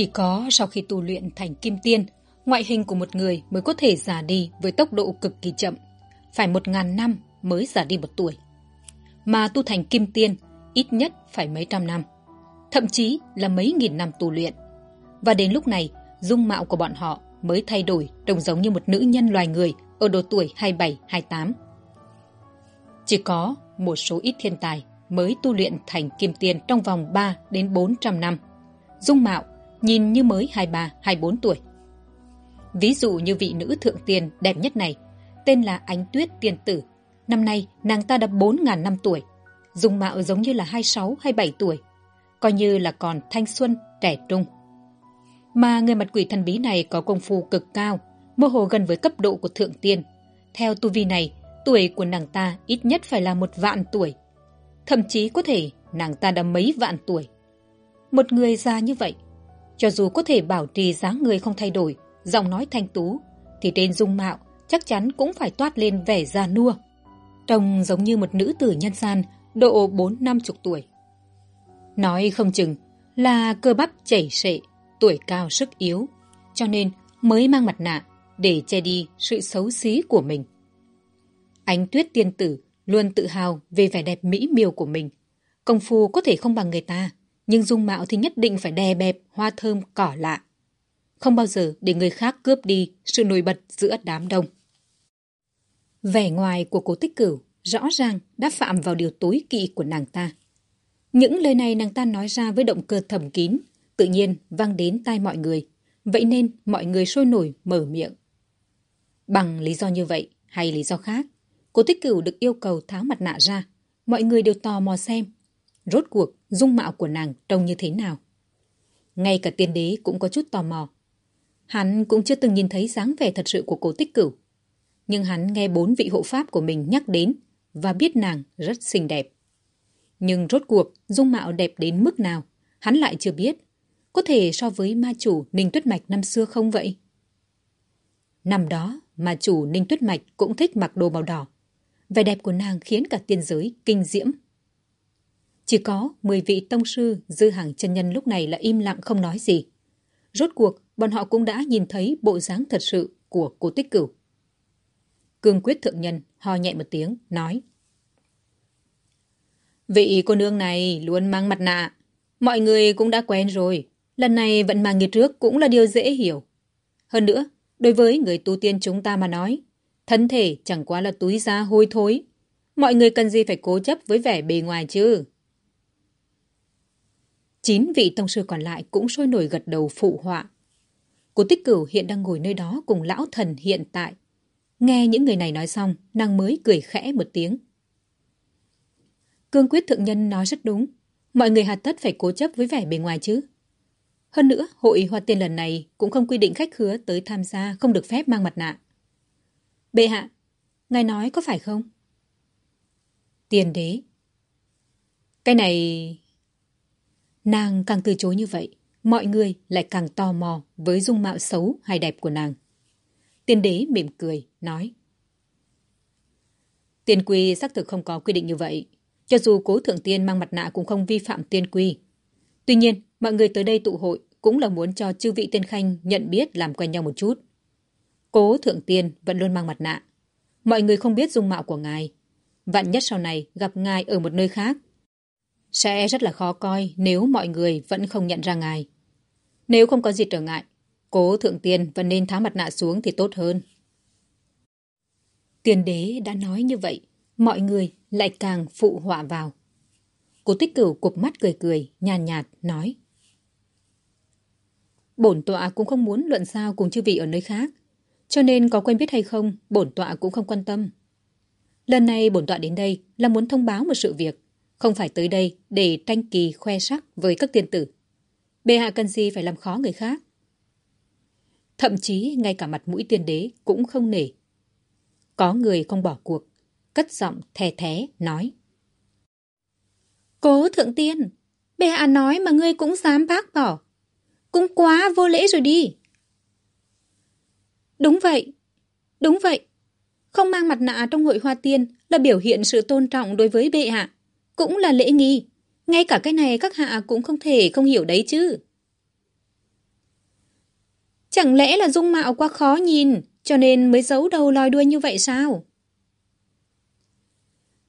Chỉ có sau khi tu luyện thành kim tiên, ngoại hình của một người mới có thể già đi với tốc độ cực kỳ chậm, phải một ngàn năm mới già đi một tuổi. Mà tu thành kim tiên ít nhất phải mấy trăm năm, thậm chí là mấy nghìn năm tu luyện. Và đến lúc này, dung mạo của bọn họ mới thay đổi trông giống như một nữ nhân loài người ở độ tuổi hai bảy hai tám Chỉ có một số ít thiên tài mới tu luyện thành kim tiên trong vòng ba đến bốn trăm năm. Dung mạo nhìn như mới hai ba, hai bốn tuổi. Ví dụ như vị nữ thượng tiền đẹp nhất này, tên là ánh tuyết tiên tử. Năm nay, nàng ta đã bốn ngàn năm tuổi dùng mạo giống như là hai sáu, hai bảy tuổi, coi như là còn thanh xuân, trẻ trung. Mà người mặt quỷ thần bí này có công phu cực cao, mơ hồ gần với cấp độ của thượng tiên theo tu vi này, tuổi của nàng ta ít nhất phải là một vạn tuổi. Thậm chí có thể nàng ta đã mấy vạn tuổi. Một người già như vậy cho dù có thể bảo trì dáng người không thay đổi giọng nói thanh tú thì trên dung mạo chắc chắn cũng phải toát lên vẻ già nua. Trông giống như một nữ tử nhân gian độ bốn năm chục tuổi. Nói không chừng là cơ bắp chảy sệ, tuổi cao sức yếu cho nên mới mang mặt nạ để che đi sự xấu xí của mình. Ánh tuyết tiên tử luôn tự hào về vẻ đẹp mỹ miều của mình. Công phu có thể không bằng người ta nhưng dung mạo thì nhất định phải đè bẹp, hoa thơm, cỏ lạ. Không bao giờ để người khác cướp đi sự nổi bật giữa đám đông. Vẻ ngoài của cố tích cửu rõ ràng đã phạm vào điều tối kỵ của nàng ta. Những lời này nàng ta nói ra với động cơ thầm kín, tự nhiên vang đến tai mọi người. Vậy nên mọi người sôi nổi mở miệng. Bằng lý do như vậy hay lý do khác cố tích cửu được yêu cầu tháo mặt nạ ra. Mọi người đều tò mò xem, rốt cuộc dung mạo của nàng trông như thế nào. Ngay cả tiên đế cũng có chút tò mò. Hắn cũng chưa từng nhìn thấy dáng vẻ thật sự của cổ tích cửu. Nhưng hắn nghe bốn vị hộ pháp của mình nhắc đến và biết nàng rất xinh đẹp. Nhưng rốt cuộc dung mạo đẹp đến mức nào hắn lại chưa biết. Có thể so với ma chủ Ninh Tuyết Mạch năm xưa không vậy? Năm đó, ma chủ Ninh Tuyết Mạch cũng thích mặc đồ màu đỏ. Vẻ đẹp của nàng khiến cả tiên giới kinh diễm chỉ có mười vị tông sư dư hàng chân nhân lúc này là im lặng không nói gì. Rốt cuộc, bọn họ cũng đã nhìn thấy bộ dáng thật sự của cô tích cửu. Cương quyết thượng nhân ho nhẹ một tiếng, nói. Vị cô nương này luôn mang mặt nạ. Mọi người cũng đã quen rồi. Lần này vẫn mang như trước cũng là điều dễ hiểu. Hơn nữa, đối với người tu tiên chúng ta mà nói, thân thể chẳng qua là túi da hôi thối. Mọi người cần gì phải cố chấp với vẻ bề ngoài chứ. Chín vị tông sư còn lại cũng sôi nổi gật đầu phụ họa. Cố tích cửu hiện đang ngồi nơi đó cùng lão thần hiện tại. Nghe những người này nói xong, nàng mới cười khẽ một tiếng. Cương quyết thượng nhân nói rất đúng. Mọi người hạt tất phải cố chấp với vẻ bề ngoài chứ. Hơn nữa, hội hoa tiên lần này cũng không quy định khách khứa tới tham gia không được phép mang mặt nạ. Bệ hạ, ngài nói có phải không? Tiền đế. Cái này Nàng càng từ chối như vậy, mọi người lại càng tò mò với dung mạo xấu hay đẹp của nàng. Tiên đế mỉm cười, nói. Tiên quy xác thực không có quy định như vậy. Cho dù cố thượng tiên mang mặt nạ cũng không vi phạm tiên quy. Tuy nhiên, mọi người tới đây tụ hội cũng là muốn cho chư vị tiên khanh nhận biết làm quen nhau một chút. Cố thượng tiên vẫn luôn mang mặt nạ. Mọi người không biết dung mạo của ngài. Vạn nhất sau này gặp ngài ở một nơi khác sẽ rất là khó coi nếu mọi người vẫn không nhận ra ngài. Nếu không có gì trở ngại, cố thượng tiên vẫn nên tháo mặt nạ xuống thì tốt hơn. Tiên đế đã nói như vậy, mọi người lại càng phụ họa vào. Cố tích cửu cụp mắt cười cười, nhàn nhạt, nhạt, nói. Bổn tọa cũng không muốn luận sao cùng chư vị ở nơi khác. Cho nên có quen biết hay không, bổn tọa cũng không quan tâm. Lần này bổn tọa đến đây là muốn thông báo một sự việc, không phải tới đây để tranh kỳ khoe sắc với các tiên tử. Bệ hạ cần gì phải làm khó người khác. Thậm chí ngay cả mặt mũi tiên đế cũng không nể. Có người không bỏ cuộc, cất giọng thè thé nói. Cố thượng tiên, bệ hạ nói mà ngươi cũng dám bác bỏ. Cũng quá vô lễ rồi đi. Đúng vậy, đúng vậy. Không mang mặt nạ trong hội hoa tiên là biểu hiện sự tôn trọng đối với bệ hạ. Cũng là lễ nghi. Ngay cả cái này các hạ cũng không thể không hiểu đấy chứ. Chẳng lẽ là dung mạo quá khó nhìn, cho nên mới giấu đầu lòi đuôi như vậy sao?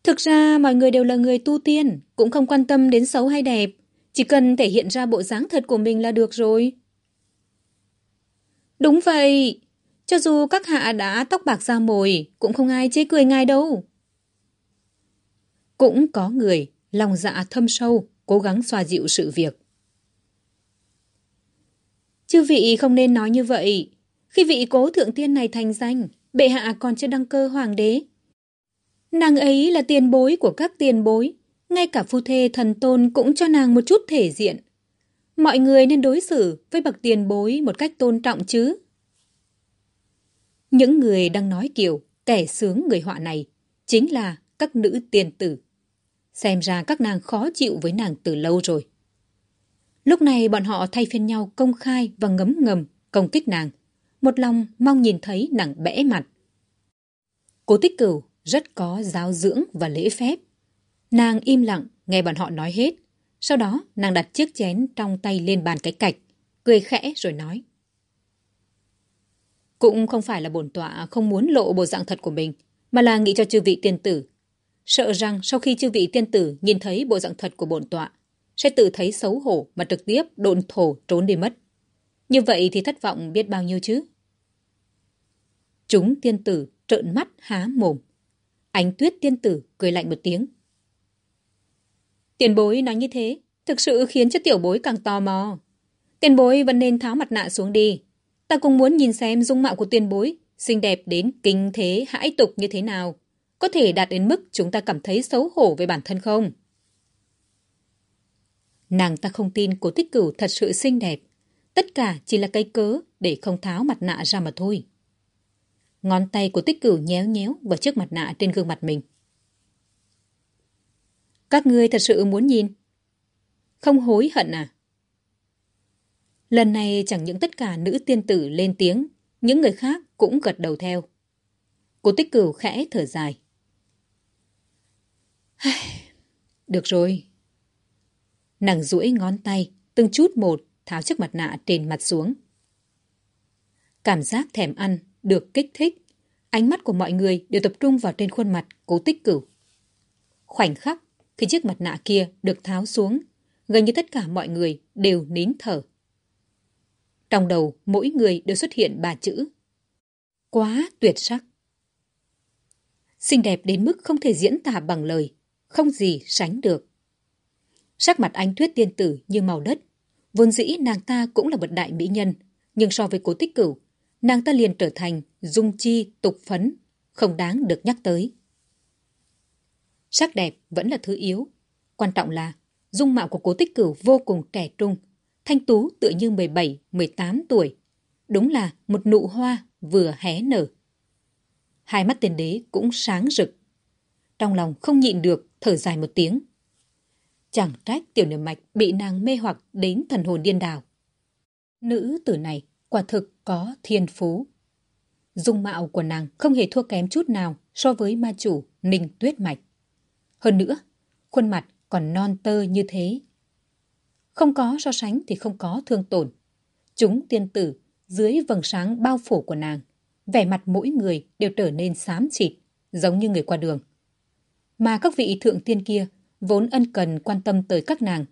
Thực ra mọi người đều là người tu tiên, cũng không quan tâm đến xấu hay đẹp. Chỉ cần thể hiện ra bộ dáng thật của mình là được rồi. Đúng vậy, cho dù các hạ đã tóc bạc da mồi, cũng không ai chế cười ngài đâu. Cũng có người, lòng dạ thâm sâu, cố gắng xoa dịu sự việc. Chư vị không nên nói như vậy. Khi vị cố thượng tiên này thành danh, bệ hạ còn chưa đăng cơ hoàng đế. Nàng ấy là tiền bối của các tiền bối, ngay cả phu thê thần tôn cũng cho nàng một chút thể diện. Mọi người nên đối xử với bậc tiền bối một cách tôn trọng chứ. Những người đang nói kiểu kẻ sướng người họa này chính là các nữ tiền tử. Xem ra các nàng khó chịu với nàng từ lâu rồi. Lúc này bọn họ thay phiên nhau công khai và ngấm ngầm công kích nàng. Một lòng mong nhìn thấy nàng bẽ mặt. Cố tích cửu rất có giáo dưỡng và lễ phép. Nàng im lặng nghe bọn họ nói hết. Sau đó nàng đặt chiếc chén trong tay lên bàn cái cạch, cười khẽ rồi nói. Cũng không phải là bổn tọa không muốn lộ bộ dạng thật của mình, mà là nghĩ cho chư vị tiền tử. Sợ rằng sau khi chư vị tiên tử nhìn thấy bộ dạng thật của bổn tọa, sẽ tự thấy xấu hổ mà trực tiếp độn thổ trốn đi mất. Như vậy thì thất vọng biết bao nhiêu chứ? Chúng tiên tử trợn mắt há mồm. Ánh tuyết tiên tử cười lạnh một tiếng. Tiền bối nói như thế, thực sự khiến cho tiểu bối càng tò mò. Tiền bối vẫn nên tháo mặt nạ xuống đi. Ta cũng muốn nhìn xem dung mạo của tiền bối, xinh đẹp đến kinh thế hãi tục như thế nào. Có thể đạt đến mức chúng ta cảm thấy xấu hổ về bản thân không? Nàng ta không tin cô tích cửu thật sự xinh đẹp. Tất cả chỉ là cây cớ để không tháo mặt nạ ra mà thôi. Ngón tay của tích cửu nhéo nhéo vào chiếc mặt nạ trên gương mặt mình. Các ngươi thật sự muốn nhìn? Không hối hận à? Lần này chẳng những tất cả nữ tiên tử lên tiếng, những người khác cũng gật đầu theo. Cô tích cửu khẽ thở dài. Được rồi. Nàng duỗi ngón tay, từng chút một tháo chiếc mặt nạ trên mặt xuống. Cảm giác thèm ăn được kích thích. Ánh mắt của mọi người đều tập trung vào trên khuôn mặt cố tích cửu. Khoảnh khắc khi chiếc mặt nạ kia được tháo xuống, gần như tất cả mọi người đều nín thở. Trong đầu mỗi người đều xuất hiện ba chữ. Quá tuyệt sắc. Xinh đẹp đến mức không thể diễn tả bằng lời, không gì sánh được. Sắc mặt ánh tuyết tiên tử như màu đất. Vốn dĩ nàng ta cũng là một đại mỹ nhân, nhưng so với cố tích cửu, nàng ta liền trở thành dung chi tục phấn, không đáng được nhắc tới. Sắc đẹp vẫn là thứ yếu. Quan trọng là dung mạo của cố tích cửu vô cùng trẻ trung, thanh tú tựa như 17, 18 tuổi. Đúng là một nụ hoa vừa hé nở. Hai mắt tiền đế cũng sáng rực. Trong lòng không nhịn được thở dài một tiếng. Chẳng trách tiểu niệm mạch bị nàng mê hoặc đến thần hồn điên đảo. Nữ tử này quả thực có thiên phú. Dung mạo của nàng không hề thua kém chút nào so với ma chủ Ninh Tuyết Mạch. Hơn nữa, khuôn mặt còn non tơ như thế. Không có so sánh thì không có thương tổn. Chúng tiên tử dưới vầng sáng bao phủ của nàng, vẻ mặt mỗi người đều trở nên xám xịt, giống như người qua đường. Mà các vị thượng tiên kia vốn ân cần quan tâm tới các nàng.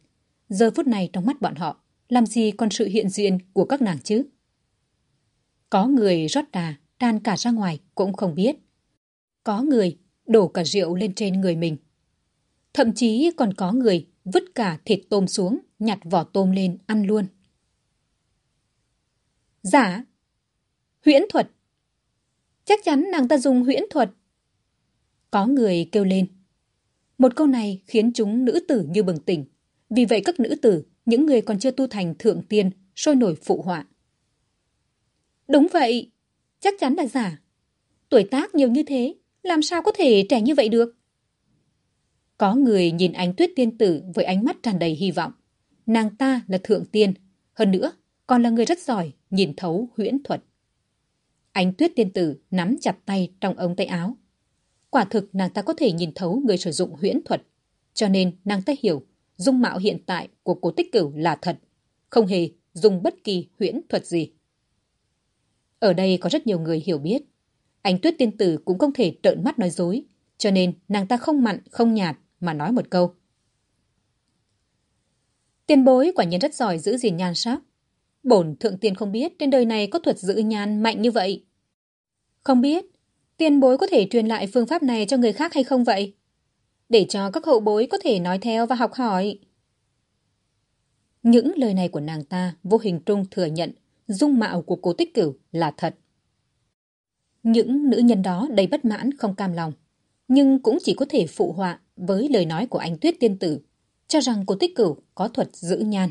Giờ phút này trong mắt bọn họ, làm gì còn sự hiện diện của các nàng chứ? Có người rót trà, tràn cả ra ngoài cũng không biết. Có người đổ cả rượu lên trên người mình. Thậm chí còn có người vứt cả thịt tôm xuống, nhặt vỏ tôm lên ăn luôn. Giả? Dạ. Huyễn thuật? Chắc chắn nàng ta dùng huyễn thuật. Có người kêu lên. Một câu này khiến chúng nữ tử như bừng tỉnh. Vì vậy các nữ tử, những người còn chưa tu thành thượng tiên, sôi nổi phụ họa. Đúng vậy, chắc chắn là giả. Tuổi tác nhiều như thế, làm sao có thể trẻ như vậy được? Có người nhìn ánh tuyết tiên tử với ánh mắt tràn đầy hy vọng. Nàng ta là thượng tiên, hơn nữa còn là người rất giỏi nhìn thấu huyễn thuật. Ánh tuyết tiên tử nắm chặt tay trong ống tay áo. Quả thực nàng ta có thể nhìn thấu người sử dụng huyễn thuật, cho nên nàng ta hiểu dung mạo hiện tại của cố tích cửu là thật, không hề dùng bất kỳ huyễn thuật gì. Ở đây có rất nhiều người hiểu biết. anh tuyết tiên tử cũng không thể trợn mắt nói dối, cho nên nàng ta không mặn, không nhạt mà nói một câu. Tiên bối quả nhiên rất giỏi giữ gìn nhan sắc. Bổn thượng tiên không biết trên đời này có thuật giữ nhan mạnh như vậy. Không biết, Tiền bối có thể truyền lại phương pháp này cho người khác hay không vậy? Để cho các hậu bối có thể nói theo và học hỏi. Những lời này của nàng ta vô hình trung thừa nhận dung mạo của cố tích cửu là thật. Những nữ nhân đó đầy bất mãn không cam lòng, nhưng cũng chỉ có thể phụ họa với lời nói của anh Tuyết Tiên Tử, cho rằng cố tích cửu có thuật giữ nhan.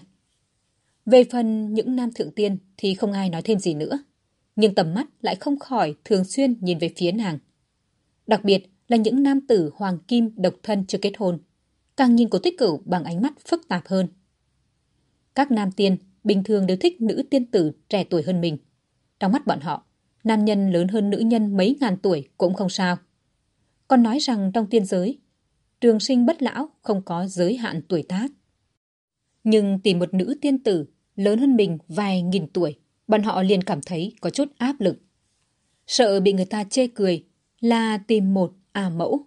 Về phần những nam thượng tiên thì không ai nói thêm gì nữa, nhưng tầm mắt lại không khỏi thường xuyên nhìn về phía nàng. Đặc biệt là những nam tử hoàng kim độc thân chưa kết hôn, càng nhìn cổ tích cửu bằng ánh mắt phức tạp hơn. Các nam tiên bình thường đều thích nữ tiên tử trẻ tuổi hơn mình. Trong mắt bọn họ, nam nhân lớn hơn nữ nhân mấy ngàn tuổi cũng không sao. Còn nói rằng trong tiên giới, trường sinh bất lão không có giới hạn tuổi tác. Nhưng tìm một nữ tiên tử lớn hơn mình vài nghìn tuổi, bọn họ liền cảm thấy có chút áp lực. Sợ bị người ta chê cười là tìm một à mẫu.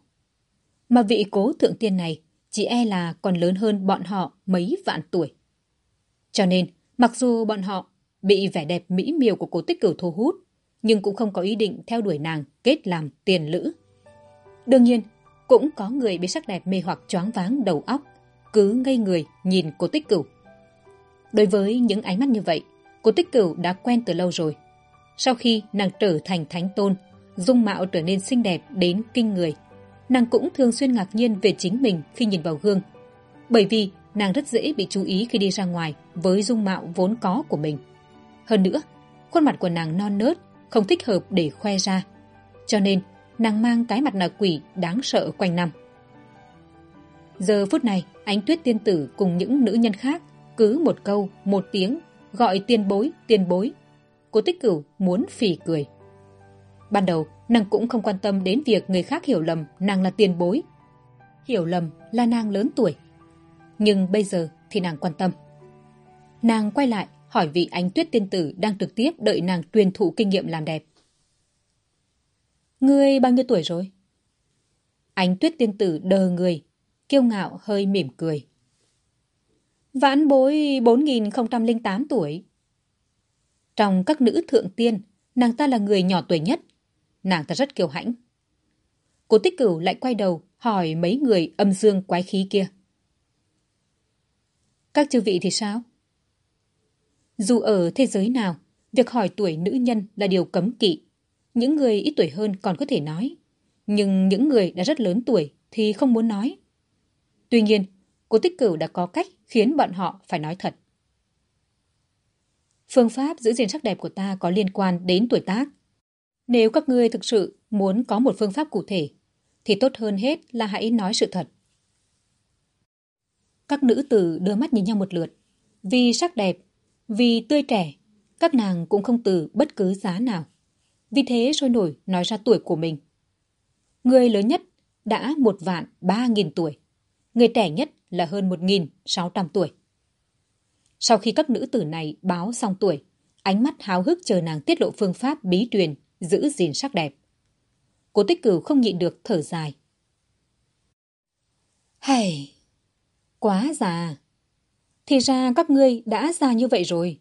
Mà vị cố thượng tiên này chỉ e là còn lớn hơn bọn họ mấy vạn tuổi. Cho nên, mặc dù bọn họ bị vẻ đẹp mỹ miều của cố tích cửu thu hút, nhưng cũng không có ý định theo đuổi nàng kết làm tiền lữ. Đương nhiên, cũng có người bị sắc đẹp mê hoặc choáng váng đầu óc, cứ ngây người nhìn cố tích cửu. Đối với những ánh mắt như vậy, cô tích cửu đã quen từ lâu rồi. Sau khi nàng trở thành thánh tôn, dung mạo trở nên xinh đẹp đến kinh người, nàng cũng thường xuyên ngạc nhiên về chính mình khi nhìn vào gương. Bởi vì nàng rất dễ bị chú ý khi đi ra ngoài với dung mạo vốn có của mình. Hơn nữa, khuôn mặt của nàng non nớt, không thích hợp để khoe ra. Cho nên, nàng mang cái mặt nạ quỷ đáng sợ quanh năm. Giờ phút này, ánh tuyết tiên tử cùng những nữ nhân khác cứ một câu, một tiếng, gọi tiền bối, tiền bối. Cô tích cửu muốn phì cười. Ban đầu, nàng cũng không quan tâm đến việc người khác hiểu lầm nàng là tiền bối. Hiểu lầm là nàng lớn tuổi. Nhưng bây giờ thì nàng quan tâm. Nàng quay lại hỏi vị ánh tuyết tiên tử đang trực tiếp đợi nàng truyền thụ kinh nghiệm làm đẹp. Ngươi bao nhiêu tuổi rồi? Ánh tuyết tiên tử đờ người, kiêu ngạo hơi mỉm cười. Vãn bối 4008 tuổi. Trong các nữ thượng tiên, nàng ta là người nhỏ tuổi nhất. Nàng ta rất kiêu hãnh. Cố tích cửu lại quay đầu hỏi mấy người âm dương quái khí kia. Các chư vị thì sao? Dù ở thế giới nào, việc hỏi tuổi nữ nhân là điều cấm kỵ. Những người ít tuổi hơn còn có thể nói, nhưng những người đã rất lớn tuổi thì không muốn nói. Tuy nhiên, cô tích cửu đã có cách khiến bọn họ phải nói thật. Phương pháp giữ gìn sắc đẹp của ta có liên quan đến tuổi tác. Nếu các ngươi thực sự muốn có một phương pháp cụ thể, thì tốt hơn hết là hãy nói sự thật. Các nữ tử đưa mắt nhìn nhau một lượt. Vì sắc đẹp, vì tươi trẻ, các nàng cũng không từ bất cứ giá nào. Vì thế sôi nổi nói ra tuổi của mình. Người lớn nhất đã một vạn ba nghìn tuổi. Người trẻ nhất là hơn một nghìn sáu trăm tuổi. Sau khi các nữ tử này báo xong tuổi, ánh mắt háo hức chờ nàng tiết lộ phương pháp bí truyền giữ gìn sắc đẹp. Cố tích cửu không nhịn được thở dài. Hay, quá già. Thì ra các ngươi đã già như vậy rồi.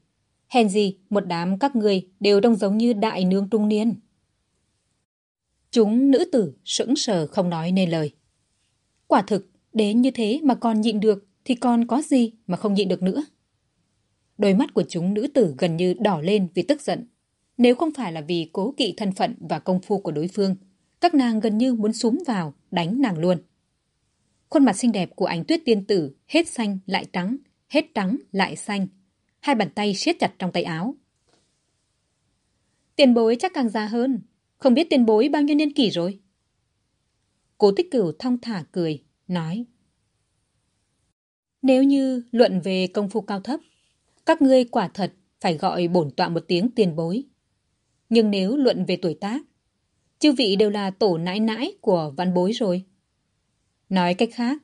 Hèn gì một đám các ngươi đều đông giống như đại nương trung niên. Chúng nữ tử sững sờ không nói nên lời. Quả thực, đến như thế mà còn nhịn được thì còn có gì mà không nhịn được nữa. Đôi mắt của chúng nữ tử gần như đỏ lên vì tức giận. Nếu không phải là vì cố kỵ thân phận và công phu của đối phương, các nàng gần như muốn súng vào, đánh nàng luôn. Khuôn mặt xinh đẹp của ánh tuyết tiên tử hết xanh lại trắng, hết trắng lại xanh. Hai bàn tay siết chặt trong tay áo. Tiền bối chắc càng già hơn. Không biết tiền bối bao nhiêu niên kỷ rồi. Cố tích cửu thong thả cười, nói. Nếu như luận về công phu cao thấp, các ngươi quả thật phải gọi bổn tọa một tiếng tiền bối. Nhưng nếu luận về tuổi tác, chư vị đều là tổ nãi nãi của văn bối rồi. Nói cách khác,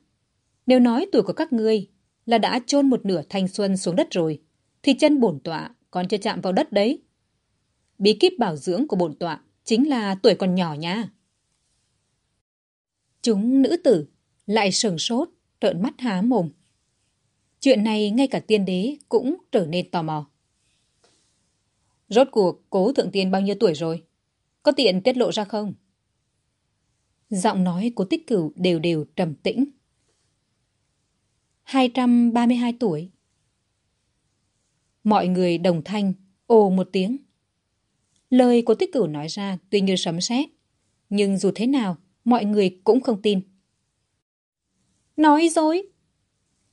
nếu nói tuổi của các ngươi là đã chôn một nửa thanh xuân xuống đất rồi, thì chân bổn tọa còn chưa chạm vào đất đấy. Bí kíp bảo dưỡng của bổn tọa chính là tuổi còn nhỏ nha. Chúng nữ tử lại sừng sốt, trợn mắt há mồm. Chuyện này ngay cả tiên đế cũng trở nên tò mò. Rốt cuộc cố thượng tiên bao nhiêu tuổi rồi? Có tiện tiết lộ ra không? Giọng nói của tích cửu đều đều trầm tĩnh. 232 tuổi. Mọi người đồng thanh, ồ một tiếng. Lời của tích cửu nói ra tuy như sấm sét, nhưng dù thế nào, mọi người cũng không tin. Nói dối?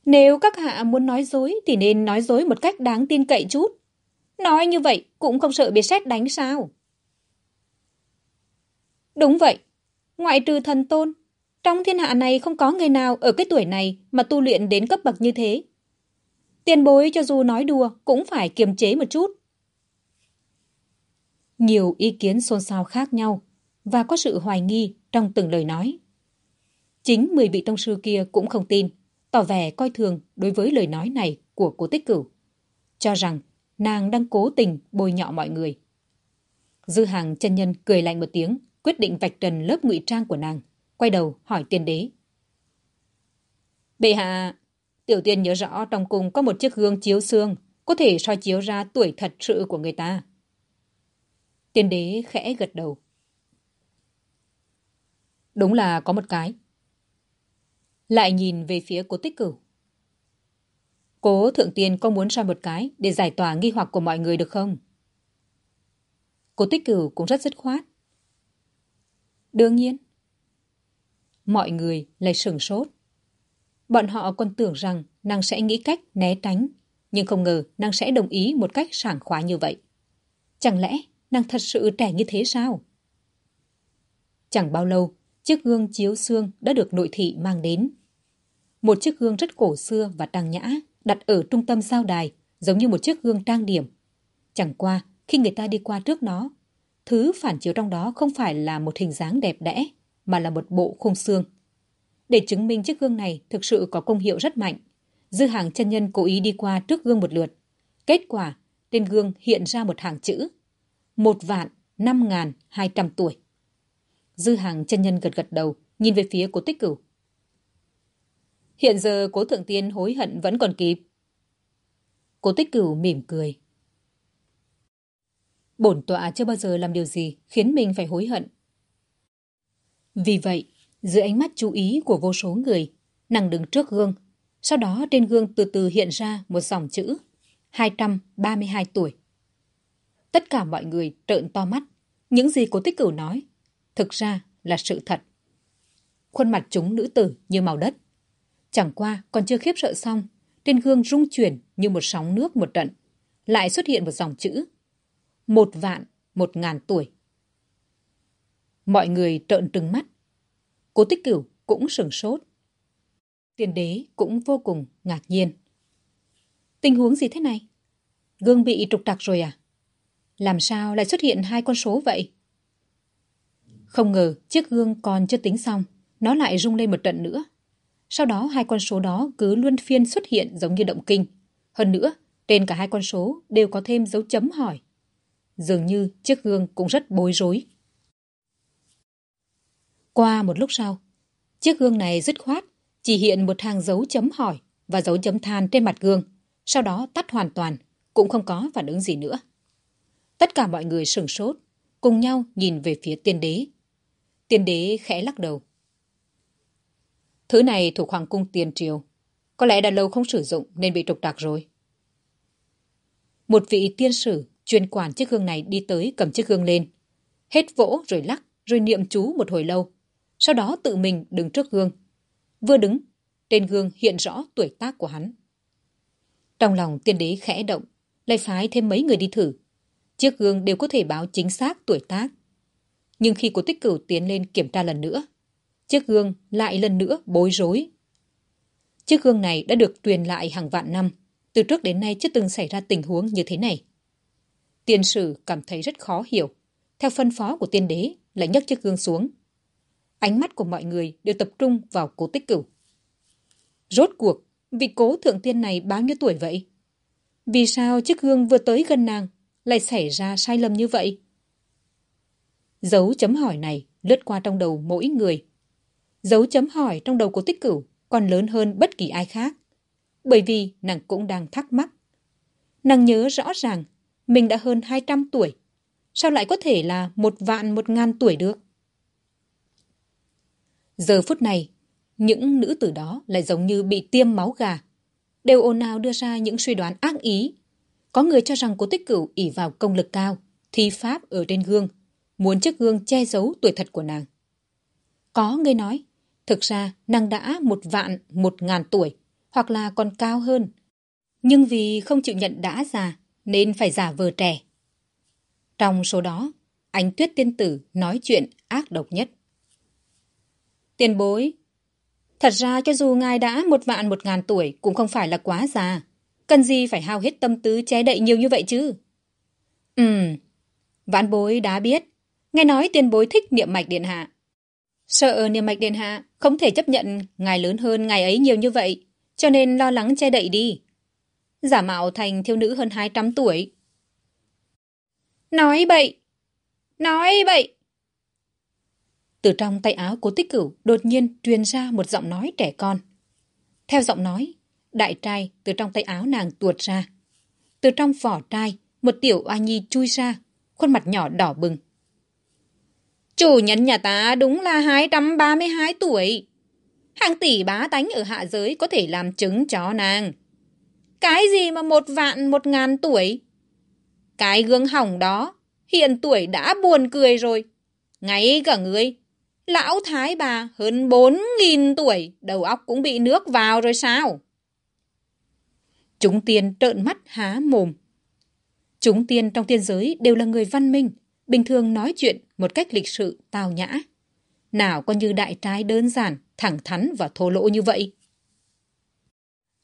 Nếu các hạ muốn nói dối thì nên nói dối một cách đáng tin cậy chút. Nói như vậy cũng không sợ bị xét đánh sao? Đúng vậy. Ngoại trừ thần tôn, trong thiên hạ này không có người nào ở cái tuổi này mà tu luyện đến cấp bậc như thế. Tiền bối cho dù nói đùa cũng phải kiềm chế một chút. Nhiều ý kiến xôn xao khác nhau và có sự hoài nghi trong từng lời nói. Chính mười vị tông sư kia cũng không tin, tỏ vẻ coi thường đối với lời nói này của cố tích cửu. Cho rằng nàng đang cố tình bôi nhọ mọi người. Dư hàng chân nhân cười lạnh một tiếng, quyết định vạch trần lớp ngụy trang của nàng, quay đầu hỏi tiên đế. Bệ hạ, tiểu tiên nhớ rõ trong cung có một chiếc gương chiếu xương, có thể soi chiếu ra tuổi thật sự của người ta. Tiên đế khẽ gật đầu. Đúng là có một cái. Lại nhìn về phía cố tích cửu. Cố thượng tiên có muốn ra một cái để giải tỏa nghi hoặc của mọi người được không? Cố tích cửu cũng rất dứt khoát. Đương nhiên. Mọi người lại sửng sốt. Bọn họ còn tưởng rằng nàng sẽ nghĩ cách né tránh, nhưng không ngờ nàng sẽ đồng ý một cách sảng khoái như vậy. Chẳng lẽ nàng thật sự trẻ như thế sao? Chẳng bao lâu, chiếc gương chiếu xương đã được nội thị mang đến. Một chiếc gương rất cổ xưa và trang nhã, đặt ở trung tâm sao đài, giống như một chiếc gương trang điểm. Chẳng qua, khi người ta đi qua trước nó, thứ phản chiếu trong đó không phải là một hình dáng đẹp đẽ, mà là một bộ khung xương. Để chứng minh chiếc gương này thực sự có công hiệu rất mạnh, dư hàng chân nhân cố ý đi qua trước gương một lượt. Kết quả, trên gương hiện ra một hàng chữ. Một vạn năm ngàn hai trăm tuổi. Dư hàng chân nhân gật gật đầu, nhìn về phía cố tích cửu. Hiện giờ cố thượng tiên hối hận vẫn còn kịp. Cố tích cửu mỉm cười. Bổn tọa chưa bao giờ làm điều gì khiến mình phải hối hận. Vì vậy, dưới ánh mắt chú ý của vô số người, nàng đứng trước gương. Sau đó trên gương từ từ hiện ra một dòng chữ 232 tuổi. Tất cả mọi người trợn to mắt. Những gì cố tích cửu nói, thực ra là sự thật. Khuôn mặt chúng nữ tử như màu đất. Chẳng qua còn chưa khiếp sợ xong, trên gương rung chuyển như một sóng nước một trận. Lại xuất hiện một dòng chữ. Một vạn, một ngàn tuổi. Mọi người trợn trừng mắt. Cố tích cửu cũng sửng sốt. tiền đế cũng vô cùng ngạc nhiên. Tình huống gì thế này? Gương bị trục trặc rồi à? Làm sao lại xuất hiện hai con số vậy? Không ngờ chiếc gương còn chưa tính xong, nó lại rung lên một trận nữa. Sau đó hai con số đó cứ luân phiên xuất hiện giống như động kinh. Hơn nữa, trên cả hai con số đều có thêm dấu chấm hỏi. Dường như chiếc gương cũng rất bối rối. Qua một lúc sau, chiếc gương này dứt khoát, chỉ hiện một hàng dấu chấm hỏi và dấu chấm than trên mặt gương, sau đó tắt hoàn toàn, cũng không có phản ứng gì nữa. Tất cả mọi người sửng sốt, cùng nhau nhìn về phía tiên đế. Tiên đế khẽ lắc đầu. Thứ này thuộc Hoàng cung tiền triều. Có lẽ đã lâu không sử dụng nên bị trục trặc rồi. Một vị tiên sử chuyên quản chiếc gương này đi tới cầm chiếc gương lên. Hết vỗ rồi lắc rồi niệm chú một hồi lâu. Sau đó tự mình đứng trước gương. Vừa đứng, trên gương hiện rõ tuổi tác của hắn. Trong lòng tiên đế khẽ động, lại phái thêm mấy người đi thử. Chiếc gương đều có thể báo chính xác tuổi tác. Nhưng khi cố tích cửu tiến lên kiểm tra lần nữa, chiếc gương lại lần nữa bối rối. Chiếc gương này đã được truyền lại hàng vạn năm, từ trước đến nay chưa từng xảy ra tình huống như thế này. Tiên sử cảm thấy rất khó hiểu. Theo phân phó của tiên đế, lại nhấc chiếc gương xuống. Ánh mắt của mọi người đều tập trung vào cố tích cửu. Rốt cuộc, vị cố thượng tiên này bao nhiêu tuổi vậy? Vì sao chiếc gương vừa tới gần nàng lại xảy ra sai lầm như vậy? Dấu chấm hỏi này lướt qua trong đầu mỗi người. Dấu chấm hỏi trong đầu của tích cửu còn lớn hơn bất kỳ ai khác. Bởi vì nàng cũng đang thắc mắc. Nàng nhớ rõ ràng mình đã hơn 200 tuổi. Sao lại có thể là một vạn một ngàn tuổi được? Giờ phút này, những nữ tử đó lại giống như bị tiêm máu gà. Đều ồn ào đưa ra những suy đoán ác ý. Có người cho rằng cố tích cửu ỉ vào công lực cao, thi pháp ở trên gương, muốn chiếc gương che giấu tuổi thật của nàng. Có người nói, thực ra nàng đã một vạn, một ngàn tuổi, hoặc là còn cao hơn. Nhưng vì không chịu nhận đã già, nên phải giả vờ trẻ. Trong số đó, ánh tuyết tiên tử nói chuyện ác độc nhất. Tiền bối, thật ra cho dù ngài đã một vạn một ngàn tuổi cũng không phải là quá già. Cần gì phải hao hết tâm tứ che đậy nhiều như vậy chứ? Ừm, vãn bối đã biết. Nghe nói tiền bối thích niệm mạch điện hạ. Sợ niệm mạch điện hạ không thể chấp nhận ngài lớn hơn ngài ấy nhiều như vậy, cho nên lo lắng che đậy đi. Giả mạo thành thiếu nữ hơn 200 tuổi. Nói bậy! Nói bậy! Từ trong tay áo của tích cửu đột nhiên truyền ra một giọng nói trẻ con. Theo giọng nói, đại trai từ trong tay áo nàng tuột ra. Từ trong vỏ trai, một tiểu oa nhi chui ra, khuôn mặt nhỏ đỏ bừng. Chủ nhân nhà ta đúng là 232 tuổi. Hàng tỷ bá tánh ở hạ giới có thể làm chứng cho nàng. Cái gì mà một vạn một ngàn tuổi? Cái gương hỏng đó, hiện tuổi đã buồn cười rồi. Ngay cả người, lão thái bà hơn bốn nghìn tuổi, đầu óc cũng bị nước vào rồi sao? Chúng tiên trợn mắt há mồm. Chúng tiên trong tiên giới đều là người văn minh, bình thường nói chuyện một cách lịch sự, tào nhã. Nào có như đại trai đơn giản, thẳng thắn và thô lỗ như vậy.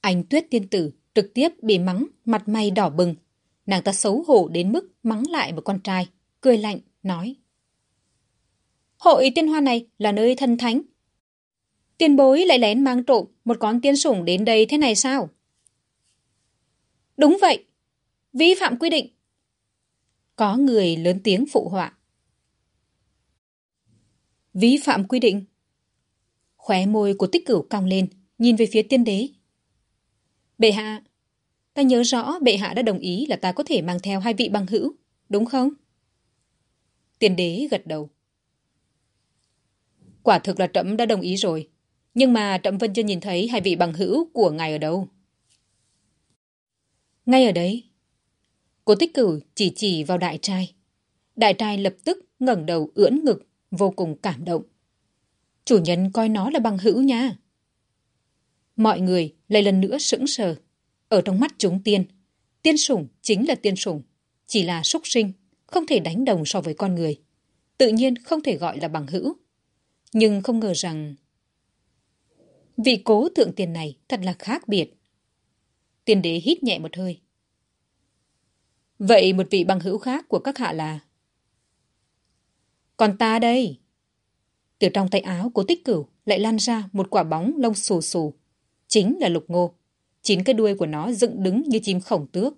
Anh tuyết tiên tử trực tiếp bị mắng, mặt mày đỏ bừng. Nàng ta xấu hổ đến mức mắng lại một con trai, cười lạnh, nói. Hội tiên hoa này là nơi thân thánh. Tiên bối lại lén mang trộm một con tiên sủng đến đây thế này sao? Đúng vậy, vi phạm quy định. Có người lớn tiếng phụ họa. Vi phạm quy định. Khóe môi của tích cửu cong lên, nhìn về phía tiên đế. Bệ hạ, ta nhớ rõ bệ hạ đã đồng ý là ta có thể mang theo hai vị bằng hữu, đúng không? Tiên đế gật đầu. Quả thực là trẫm đã đồng ý rồi, nhưng mà trẫm vẫn chưa nhìn thấy hai vị bằng hữu của ngài ở đâu. Ngay ở đấy. Cố tích cử chỉ chỉ vào đại trai. Đại trai lập tức ngẩng đầu ưỡn ngực, vô cùng cảm động. Chủ nhân coi nó là bằng hữu nha. Mọi người lại lần nữa sững sờ. Ở trong mắt chúng tiên, tiên sủng chính là tiên sủng, chỉ là súc sinh, không thể đánh đồng so với con người. Tự nhiên không thể gọi là bằng hữu. Nhưng không ngờ rằng... Vị cố thượng tiền này thật là khác biệt. Tiên đế hít nhẹ một hơi. Vậy một vị bằng hữu khác của các hạ là... Còn ta đây... Từ trong tay áo của tích cửu lại lan ra một quả bóng lông xù xù. Chính là lục ngô. Chín cái đuôi của nó dựng đứng như chim khổng tước.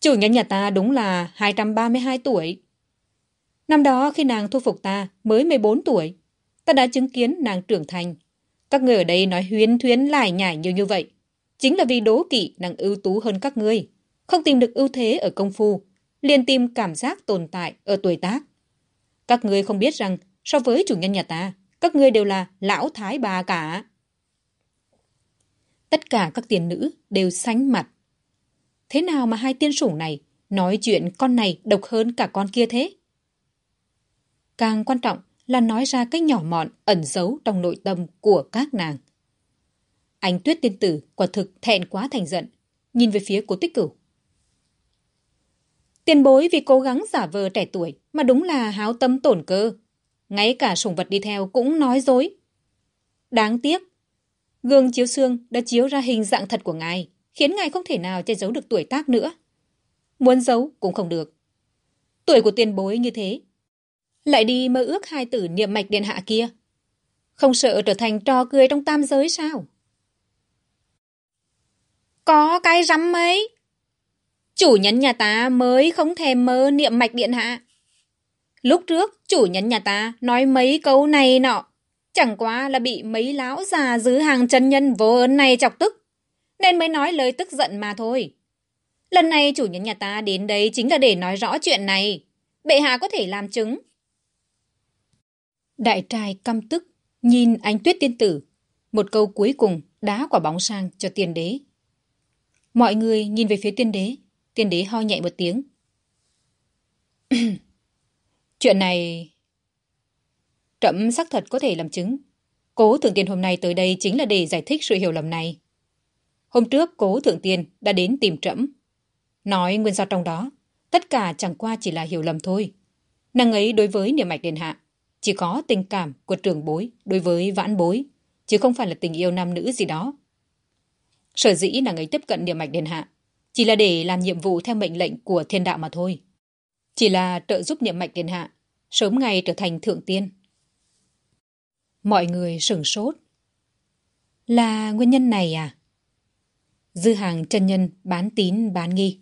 Chủ nhân nhà ta đúng là 232 tuổi. Năm đó khi nàng thu phục ta mới 14 tuổi, ta đã chứng kiến nàng trưởng thành. Các người ở đây nói huyến thuyến lại nhải nhiều như vậy. Chính là vì đố kỵ nàng ưu tú hơn các ngươi. Không tìm được ưu thế ở công phu, liền tìm cảm giác tồn tại ở tuổi tác. Các ngươi không biết rằng so với chủ nhân nhà ta, các ngươi đều là lão thái bà cả. Tất cả các tiền nữ đều sánh mặt. Thế nào mà hai tiên sủng này nói chuyện con này độc hơn cả con kia thế? Càng quan trọng là nói ra cái nhỏ mọn ẩn giấu trong nội tâm của các nàng. Anh tuyết tiên tử quả thực thẹn quá thành giận, nhìn về phía cố tích cửu. Tiền bối vì cố gắng giả vờ trẻ tuổi mà đúng là háo tâm tổn cơ. Ngay cả sủng vật đi theo cũng nói dối. Đáng tiếc, gương chiếu xương đã chiếu ra hình dạng thật của ngài, khiến ngài không thể nào che giấu được tuổi tác nữa. Muốn giấu cũng không được. Tuổi của tiền bối như thế. Lại đi mơ ước hai tử niệm mạch điện hạ kia. Không sợ trở thành trò cười trong tam giới sao? Có cái rắm mấy. Chủ nhân nhà ta mới không thèm mơ niệm mạch điện hạ. Lúc trước, chủ nhân nhà ta nói mấy câu này nọ. Chẳng qua là bị mấy lão già giữ hàng chân nhân vô ơn này chọc tức. Nên mới nói lời tức giận mà thôi. Lần này chủ nhân nhà ta đến đây chính là để nói rõ chuyện này. Bệ hạ có thể làm chứng. Đại trai căm tức, nhìn ánh tuyết tiên tử. Một câu cuối cùng đá quả bóng sang cho tiên đế. Mọi người nhìn về phía tiên đế. Tiên đế ho nhẹ một tiếng. Chuyện này... Trẫm xác thật có thể làm chứng. Cố Thượng Tiên hôm nay tới đây chính là để giải thích sự hiểu lầm này. Hôm trước, Cố Thượng Tiên đã đến tìm trẫm. Nói nguyên do trong đó, tất cả chẳng qua chỉ là hiểu lầm thôi. Nàng ấy đối với niệm mạch điện hạ, chỉ có tình cảm của trường bối đối với vãn bối, chứ không phải là tình yêu nam nữ gì đó. Sở dĩ nàng ấy tiếp cận niệm mạch điện hạ, chỉ là để làm nhiệm vụ theo mệnh lệnh của thiên đạo mà thôi. Chỉ là trợ giúp niệm mạch điện hạ, sớm ngày trở thành thượng tiên. Mọi người sửng sốt. Là nguyên nhân này à? Dư hàng chân nhân bán tín bán nghi.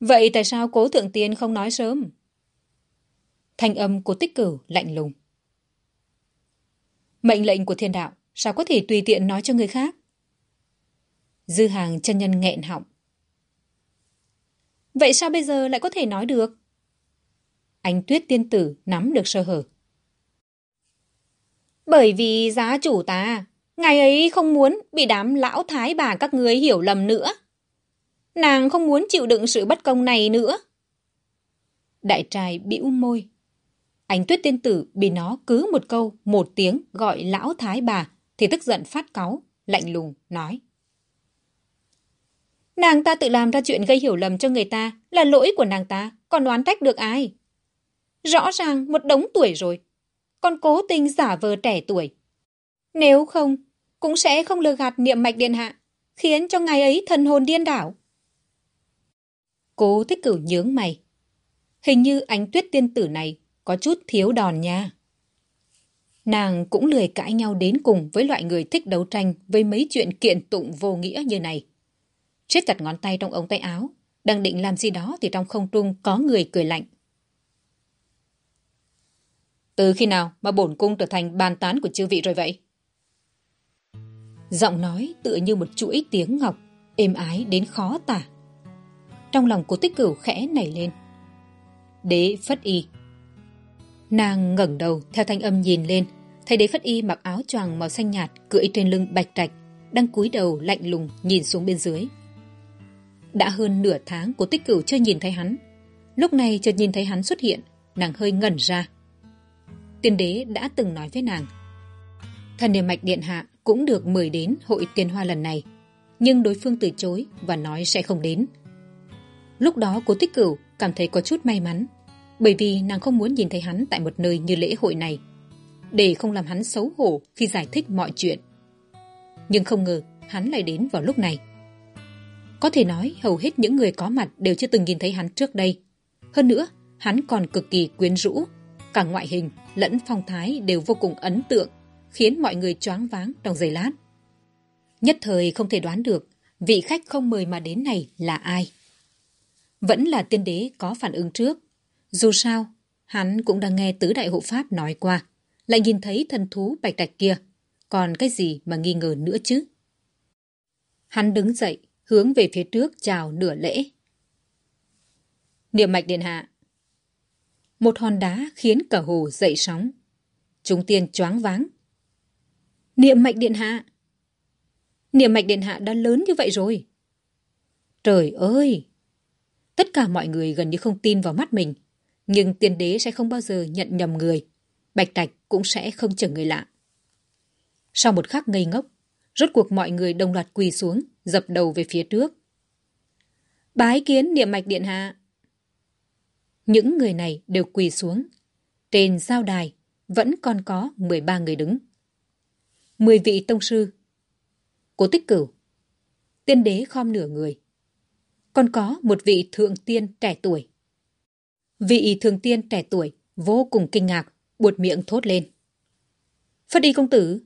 Vậy tại sao cố thượng tiên không nói sớm? Thanh âm của tích cử lạnh lùng. Mệnh lệnh của thiên đạo sao có thể tùy tiện nói cho người khác? Dư hàng chân nhân nghẹn họng. Vậy sao bây giờ lại có thể nói được? Anh tuyết tiên tử nắm được sơ hở. Bởi vì giá chủ ta, ngày ấy không muốn bị đám lão thái bà các người hiểu lầm nữa. Nàng không muốn chịu đựng sự bất công này nữa. Đại trai bĩu môi. Anh tuyết tiên tử bị nó cứ một câu, một tiếng gọi lão thái bà thì tức giận phát cáu, lạnh lùng, nói. Nàng ta tự làm ra chuyện gây hiểu lầm cho người ta là lỗi của nàng ta, còn đoán trách được ai? Rõ ràng một đống tuổi rồi, còn cố tình giả vờ trẻ tuổi. Nếu không, cũng sẽ không lừa gạt niệm mạch điện hạ, khiến cho ngài ấy thần hồn điên đảo. Cố thích cửu nhướng mày. Hình như ánh tuyết tiên tử này có chút thiếu đòn nha. Nàng cũng lười cãi nhau đến cùng với loại người thích đấu tranh với mấy chuyện kiện tụng vô nghĩa như này. Chết chặt ngón tay trong ống tay áo, đang định làm gì đó thì trong không trung có người cười lạnh. Từ khi nào mà bổn cung trở thành bàn tán của chư vị rồi vậy? Giọng nói tựa như một chuỗi tiếng ngọc, êm ái đến khó tả. Trong lòng của tích cửu khẽ nảy lên. Đế phất y. Nàng ngẩng đầu theo thanh âm nhìn lên, thấy đế phất y mặc áo choàng màu xanh nhạt cưỡi trên lưng bạch trạch, đang cúi đầu lạnh lùng nhìn xuống bên dưới. Đã hơn nửa tháng của tích cửu chưa nhìn thấy hắn. Lúc này chợt nhìn thấy hắn xuất hiện, nàng hơi ngẩn ra. Tiên đế đã từng nói với nàng. Thần địa mạch điện hạ cũng được mời đến hội tiên hoa lần này. Nhưng đối phương từ chối và nói sẽ không đến. Lúc đó cố tích cửu cảm thấy có chút may mắn bởi vì nàng không muốn nhìn thấy hắn tại một nơi như lễ hội này để không làm hắn xấu hổ khi giải thích mọi chuyện. Nhưng không ngờ hắn lại đến vào lúc này. Có thể nói hầu hết những người có mặt đều chưa từng nhìn thấy hắn trước đây. Hơn nữa, hắn còn cực kỳ quyến rũ. Cả ngoại hình lẫn phong thái đều vô cùng ấn tượng, khiến mọi người choáng váng trong giây lát. Nhất thời không thể đoán được vị khách không mời mà đến này là ai. Vẫn là tiên đế có phản ứng trước. Dù sao, hắn cũng đang nghe tứ đại hộ pháp nói qua, lại nhìn thấy thần thú bạch đạch kia. Còn cái gì mà nghi ngờ nữa chứ? Hắn đứng dậy, hướng về phía trước chào nửa lễ. Niệm mạch điện hạ. Một hòn đá khiến cả hồ dậy sóng. Chúng tiên choáng váng. Niệm mạch điện hạ. Niệm mạch điện hạ đã lớn như vậy rồi. Trời ơi! Tất cả mọi người gần như không tin vào mắt mình. Nhưng tiên đế sẽ không bao giờ nhận nhầm người. Bạch Trạch cũng sẽ không chở người lạ. Sau một khắc ngây ngốc, rốt cuộc mọi người đồng loạt quỳ xuống, dập đầu về phía trước. Bái kiến niệm mạch điện hạ. Những người này đều quỳ xuống. Trên giao đài vẫn còn có 13 người đứng. 10 vị tông sư. Cố tích cửu. Tiên đế khom nửa người. Còn có một vị thượng tiên trẻ tuổi. Vị thượng tiên trẻ tuổi vô cùng kinh ngạc, buột miệng thốt lên. Phất y công tử.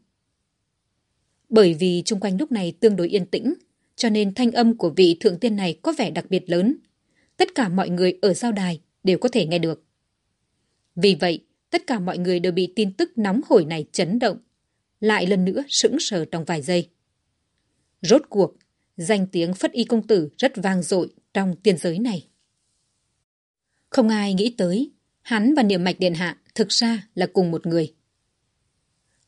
Bởi vì chung quanh lúc này tương đối yên tĩnh, cho nên thanh âm của vị thượng tiên này có vẻ đặc biệt lớn. Tất cả mọi người ở giao đài đều có thể nghe được. Vì vậy, tất cả mọi người đều bị tin tức nóng hổi này chấn động, lại lần nữa sững sờ trong vài giây. Rốt cuộc, danh tiếng Phất Y Công Tử rất vang dội trong tiên giới này. Không ai nghĩ tới, hắn và Niệm Mạch Điện Hạ thực ra là cùng một người.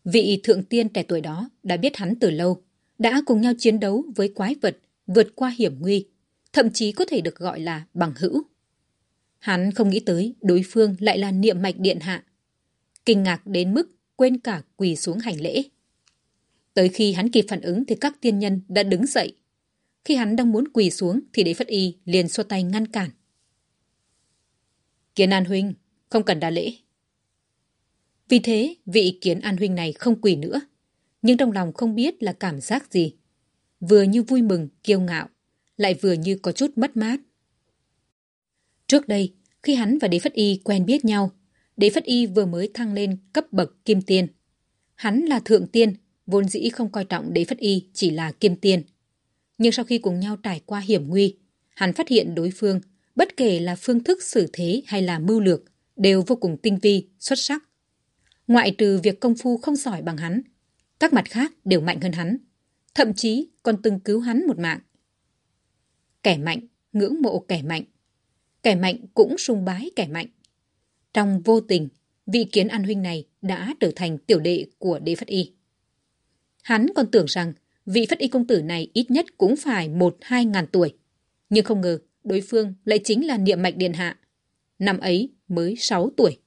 Vị thượng tiên trẻ tuổi đó đã biết hắn từ lâu, đã cùng nhau chiến đấu với quái vật, vượt qua hiểm nguy, thậm chí có thể được gọi là bằng hữu. Hắn không nghĩ tới đối phương lại là niệm mạch điện hạ. Kinh ngạc đến mức quên cả quỳ xuống hành lễ. Tới khi hắn kịp phản ứng thì các tiên nhân đã đứng dậy. Khi hắn đang muốn quỳ xuống thì đế phất y liền xua tay ngăn cản. Kiến An Huynh, không cần đa lễ. Vì thế, vị Kiến An Huynh này không quỳ nữa, nhưng trong lòng không biết là cảm giác gì. Vừa như vui mừng, kiêu ngạo, lại vừa như có chút mất mát. Trước đây, khi hắn và Đế Phất Y quen biết nhau, Đế Phất Y vừa mới thăng lên cấp bậc kim tiên. Hắn là thượng tiên, vốn dĩ không coi trọng Đế Phất Y chỉ là kim tiên. Nhưng sau khi cùng nhau trải qua hiểm nguy, hắn phát hiện đối phương, bất kể là phương thức xử thế hay là mưu lược, đều vô cùng tinh vi, xuất sắc. Ngoại trừ việc công phu không giỏi bằng hắn, các mặt khác đều mạnh hơn hắn, thậm chí còn từng cứu hắn một mạng. Kẻ mạnh, ngưỡng mộ kẻ mạnh, kẻ mạnh cũng sung bái kẻ mạnh. Trong vô tình, vị kiến an huynh này đã trở thành tiểu đệ của đế phất y. Hắn còn tưởng rằng vị phất y công tử này ít nhất cũng phải một hai ngàn tuổi. Nhưng không ngờ đối phương lại chính là niệm mạch điện hạ. Năm ấy mới sáu tuổi.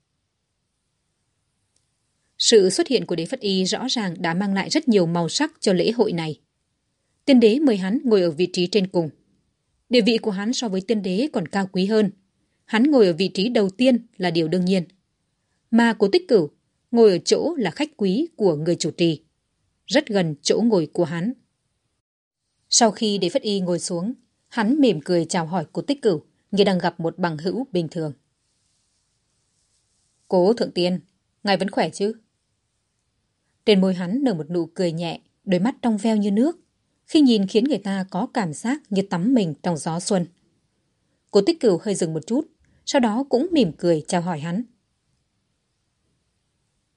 Sự xuất hiện của đế phất y rõ ràng đã mang lại rất nhiều màu sắc cho lễ hội này. Tiên đế mời hắn ngồi ở vị trí trên cùng. Địa vị của hắn so với tiên đế còn cao quý hơn. Hắn ngồi ở vị trí đầu tiên là điều đương nhiên. Mà cố tích cửu ngồi ở chỗ là khách quý của người chủ trì. Rất gần chỗ ngồi của hắn. Sau khi đế phất y ngồi xuống, hắn mỉm cười chào hỏi cố tích cửu như đang gặp một bằng hữu bình thường. Cố thượng tiên, ngài vẫn khỏe chứ? Trên môi hắn nở một nụ cười nhẹ, đôi mắt trong veo như nước, khi nhìn khiến người ta có cảm giác như tắm mình trong gió xuân. Cố tích cửu hơi dừng một chút, sau đó cũng mỉm cười chào hỏi hắn.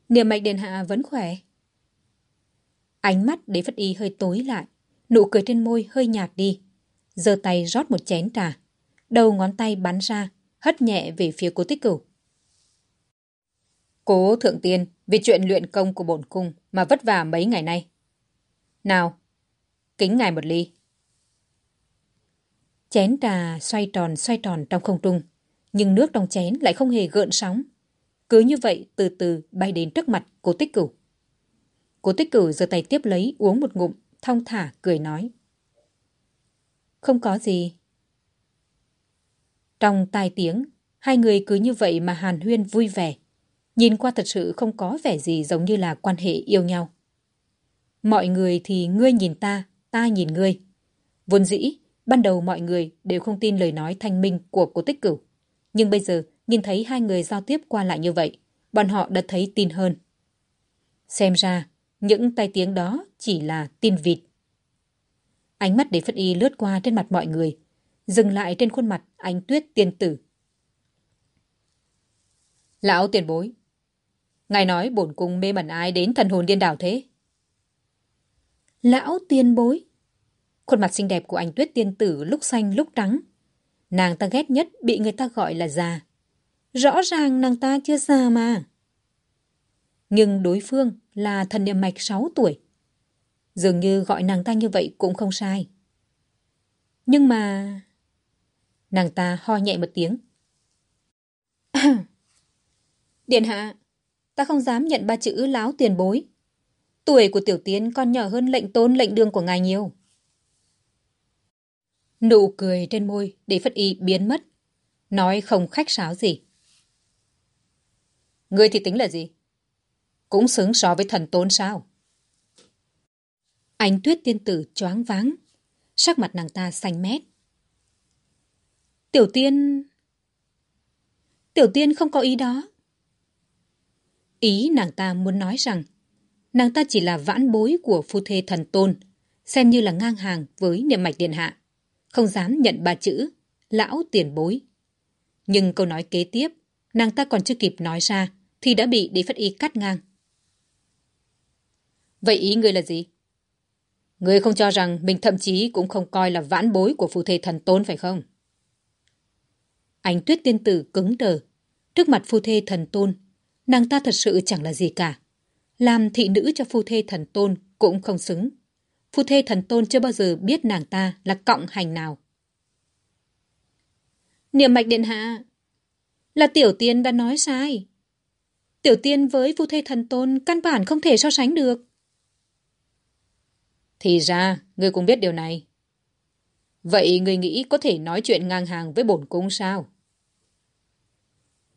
Niệm mạch điện hạ vẫn khỏe. Ánh mắt đế phất y hơi tối lại, nụ cười trên môi hơi nhạt đi. giơ tay rót một chén trà, đầu ngón tay bắn ra, hất nhẹ về phía cố tích cửu. Cố thượng tiên vì chuyện luyện công của bổn cung mà vất vả mấy ngày nay. Nào, kính ngài một ly. Chén trà xoay tròn xoay tròn trong không trung, nhưng nước trong chén lại không hề gợn sóng. Cứ như vậy từ từ bay đến trước mặt cô tích cửu. Cô tích cửu giơ tay tiếp lấy uống một ngụm, thong thả cười nói. Không có gì. Trong tai tiếng, hai người cứ như vậy mà hàn huyên vui vẻ. Nhìn qua thật sự không có vẻ gì giống như là quan hệ yêu nhau. Mọi người thì ngươi nhìn ta, ta nhìn ngươi. Vốn dĩ, ban đầu mọi người đều không tin lời nói thanh minh của cô tích cửu. Nhưng bây giờ, nhìn thấy hai người giao tiếp qua lại như vậy, bọn họ đã thấy tin hơn. Xem ra, những tai tiếng đó chỉ là tin vịt. Ánh mắt để phất y lướt qua trên mặt mọi người, dừng lại trên khuôn mặt ánh tuyết tiên tử. Lão tiền bối, ngài nói bổn cung mê mẩn ai đến thần hồn điên đảo thế? Lão tiên bối. Khuôn mặt xinh đẹp của anh tuyết tiên tử lúc xanh lúc trắng. Nàng ta ghét nhất bị người ta gọi là già. Rõ ràng nàng ta chưa già mà. Nhưng đối phương là thần niệm mạch 6 tuổi. Dường như gọi nàng ta như vậy cũng không sai. Nhưng mà... Nàng ta ho nhẹ một tiếng. Điện hạ, ta không dám nhận ba chữ láo tiền bối. Tuổi của tiểu tiến còn nhỏ hơn lệnh tôn, lệnh đường của ngài nhiều. Nụ cười trên môi để Phất Y biến mất. Nói không khách sáo gì. Ngươi thì tính là gì? Cũng xứng so với thần tôn sao? Ánh tuyết tiên tử choáng váng. Sắc mặt nàng ta xanh mét. Tiểu tiên... Tiểu tiên không có ý đó. Ý nàng ta muốn nói rằng nàng ta chỉ là vãn bối của phu thê thần tôn, xem như là ngang hàng với niệm mạch điện hạ, không dám nhận ba chữ, lão tiền bối. Nhưng câu nói kế tiếp, nàng ta còn chưa kịp nói ra, thì đã bị Đế Phất Y cắt ngang. Vậy ý ngươi là gì? Ngươi không cho rằng mình thậm chí cũng không coi là vãn bối của phù thê thần tôn phải không? Ánh tuyết tiên tử cứng đờ. Trước mặt phu thê thần tôn, nàng ta thật sự chẳng là gì cả. Làm thị nữ cho phu thê thần tôn cũng không xứng. Phu thê thần tôn chưa bao giờ biết nàng ta là cộng hành nào. Niệm mạch điện hạ, là tiểu tiên đã nói sai. Tiểu tiên với phu thê thần tôn căn bản không thể so sánh được. Thì ra, ngươi cũng biết điều này. Vậy ngươi nghĩ có thể nói chuyện ngang hàng với bổn cung sao?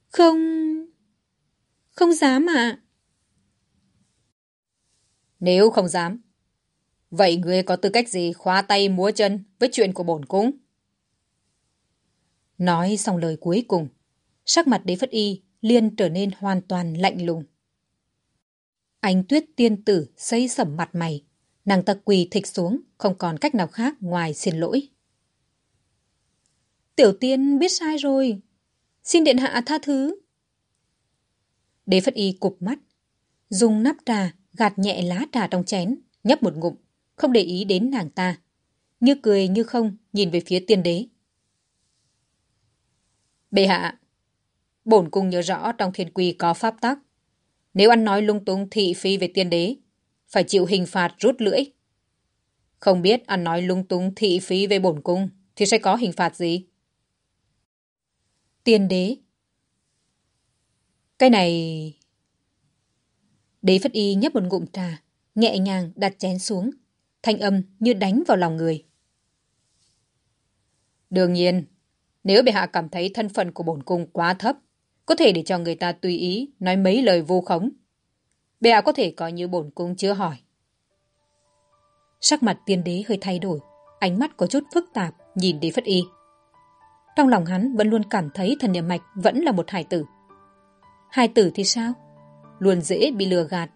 Không... Không dám ạ. Nếu không dám, vậy ngươi có tư cách gì khóa tay múa chân với chuyện của bổn cung? Nói xong lời cuối cùng, sắc mặt đế phất y liền trở nên hoàn toàn lạnh lùng. Ánh tuyết tiên tử xây sẩm mặt mày, nàng ta quỳ thịch xuống, không còn cách nào khác ngoài xin lỗi. Tiểu tiên biết sai rồi, xin điện hạ tha thứ. Đế phất y cụp mắt, dùng nắp trà gạt nhẹ lá trà trong chén, nhấp một ngụm, không để ý đến nàng ta. Như cười như không nhìn về phía tiên đế. Bệ hạ, bổn cung nhớ rõ trong thiên quy có pháp tắc. Nếu ăn nói lung tung thị phi về tiên đế, phải chịu hình phạt rút lưỡi. Không biết ăn nói lung tung thị phi về bổn cung thì sẽ có hình phạt gì? Tiên đế cái này... Đế Phất Y nhấp một ngụm trà, nhẹ nhàng đặt chén xuống, thanh âm như đánh vào lòng người. Đương nhiên, nếu bệ hạ cảm thấy thân phận của bổn cung quá thấp, có thể để cho người ta tùy ý nói mấy lời vô khống. Bệ hạ có thể coi như bổn cung chưa hỏi. Sắc mặt tiên đế hơi thay đổi, ánh mắt có chút phức tạp nhìn đế phất y. Trong lòng hắn vẫn luôn cảm thấy thần niệm mạch vẫn là một hải tử hai tử thì sao? Luôn dễ bị lừa gạt.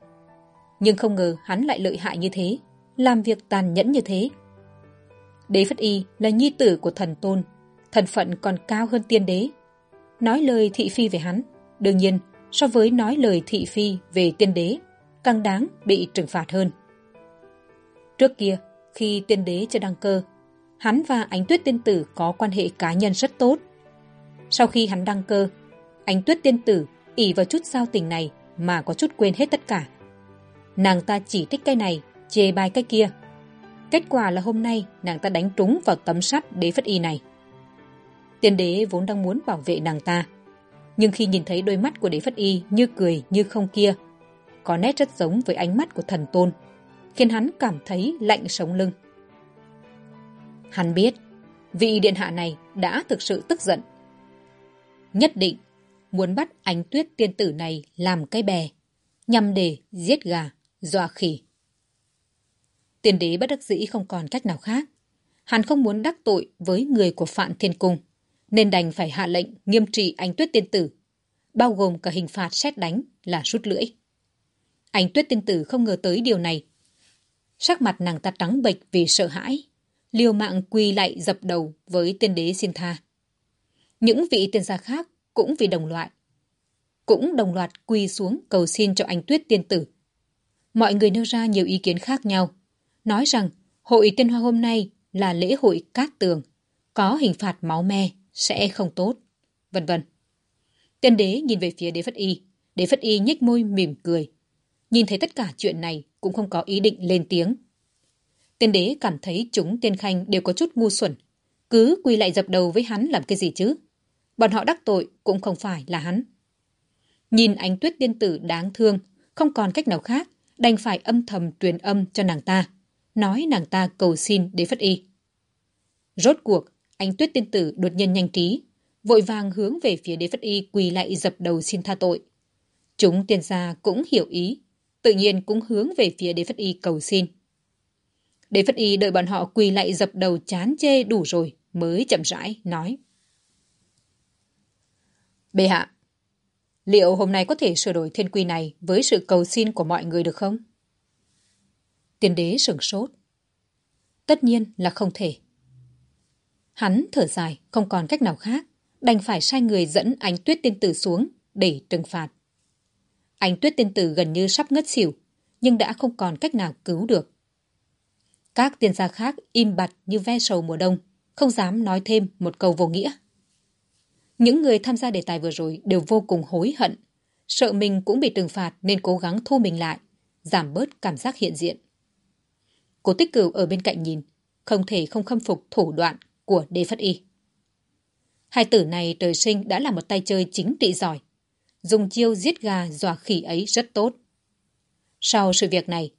Nhưng không ngờ hắn lại lợi hại như thế, làm việc tàn nhẫn như thế. Đế phất y là nhi tử của thần tôn thân phận còn cao hơn tiên đế. Nói lời thị phi về hắn, đương nhiên so với nói lời thị phi về tiên đế, càng đáng bị trừng phạt hơn. Trước kia, khi tiên đế chưa đăng cơ, hắn và ánh tuyết tiên tử có quan hệ cá nhân rất tốt. Sau khi hắn đăng cơ, ánh tuyết tiên tử ỉ vào chút giao tình này mà có chút quên hết tất cả. Nàng ta chỉ thích cái này, chê bai cái kia. Kết quả là hôm nay nàng ta đánh trúng vào tấm sắt đế phất y này. Tiên đế vốn đang muốn bảo vệ nàng ta. Nhưng khi nhìn thấy đôi mắt của đế phất y như cười như không kia, có nét rất giống với ánh mắt của thần tôn, khiến hắn cảm thấy lạnh sống lưng. Hắn biết, vị điện hạ này đã thực sự tức giận. Nhất định muốn bắt ánh tuyết tiên tử này làm cái bè, nhằm để giết gà, dọa khỉ. Tiên đế bất đắc dĩ không còn cách nào khác. Hắn không muốn đắc tội với người của phạm Thiên Cung nên đành phải hạ lệnh nghiêm trị ánh Tuyết Tiên Tử, bao gồm cả hình phạt xét đánh là rút lưỡi. ánh Tuyết Tiên Tử không ngờ tới điều này. Sắc mặt nàng ta trắng bệch vì sợ hãi, liều mạng quỳ lại dập đầu với tiên đế xin tha. Những vị tiên gia khác cũng vì đồng loại, cũng đồng loạt quỳ xuống cầu xin cho anh Tuyết Tiên Tử. Mọi người nêu ra nhiều ý kiến khác nhau, nói rằng hội tiên hoa hôm nay là lễ hội cát tường, có hình phạt máu me sẽ không tốt, vân vân. Tiên đế nhìn về phía đế phất y, đế phất y nhếch môi mỉm cười. Nhìn thấy tất cả chuyện này cũng không có ý định lên tiếng, Tiên đế cảm thấy chúng tiên khanh đều có chút ngu xuẩn. Cứ quỳ lại dập đầu với hắn làm cái gì chứ? Bọn họ đắc tội cũng không phải là hắn. Nhìn ánh tuyết tiên tử đáng thương, không còn cách nào khác, đành phải âm thầm truyền âm cho nàng ta. Nói nàng ta cầu xin đế phất y. Rốt cuộc, ánh tuyết tiên tử đột nhiên nhanh trí, vội vàng hướng về phía đế phất y quỳ lại dập đầu xin tha tội. Chúng tiên gia cũng hiểu ý, tự nhiên cũng hướng về phía đế phất y cầu xin. Đế phất y đợi bọn họ quỳ lại dập đầu chán chê đủ rồi mới chậm rãi nói. Bệ hạ, liệu hôm nay có thể sửa đổi thiên quy này với sự cầu xin của mọi người được không? Tiên đế sửng sốt. Tất nhiên là không thể. Hắn thở dài, không còn cách nào khác, đành phải sai người dẫn ánh tuyết tiên tử xuống để trừng phạt. Ánh tuyết tiên tử gần như sắp ngất xỉu, nhưng đã không còn cách nào cứu được. Các tiên gia khác im bặt như ve sầu mùa đông, không dám nói thêm một câu vô nghĩa. Những người tham gia đề tài vừa rồi đều vô cùng hối hận, sợ mình cũng bị trừng phạt nên cố gắng thu mình lại, giảm bớt cảm giác hiện diện. Cố tích cửu ở bên cạnh nhìn, không thể không khâm phục thủ đoạn của Đế Phất Y. Hai tử này trời sinh đã là một tay chơi chính trị giỏi. Dùng chiêu giết gà dọa khỉ ấy rất tốt. Sau sự việc này,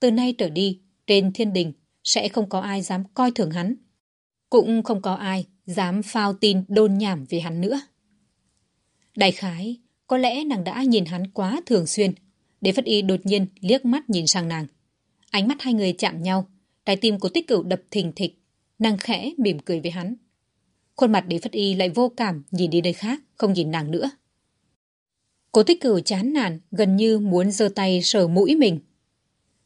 từ nay trở đi, trên thiên đình sẽ không có ai dám coi thường hắn. Cũng không có ai dám phao tin đôn nhảm về hắn nữa. Đại khái, có lẽ nàng đã nhìn hắn quá thường xuyên. Đế Phất Y đột nhiên liếc mắt nhìn sang nàng. Ánh mắt hai người chạm nhau, trái tim của tích cửu đập thình thịch. Nàng khẽ mỉm cười với hắn. Khuôn mặt đế phất y lại vô cảm nhìn đi nơi khác, không nhìn nàng nữa. Cố tích cửu chán nản, gần như muốn giơ tay sờ mũi mình.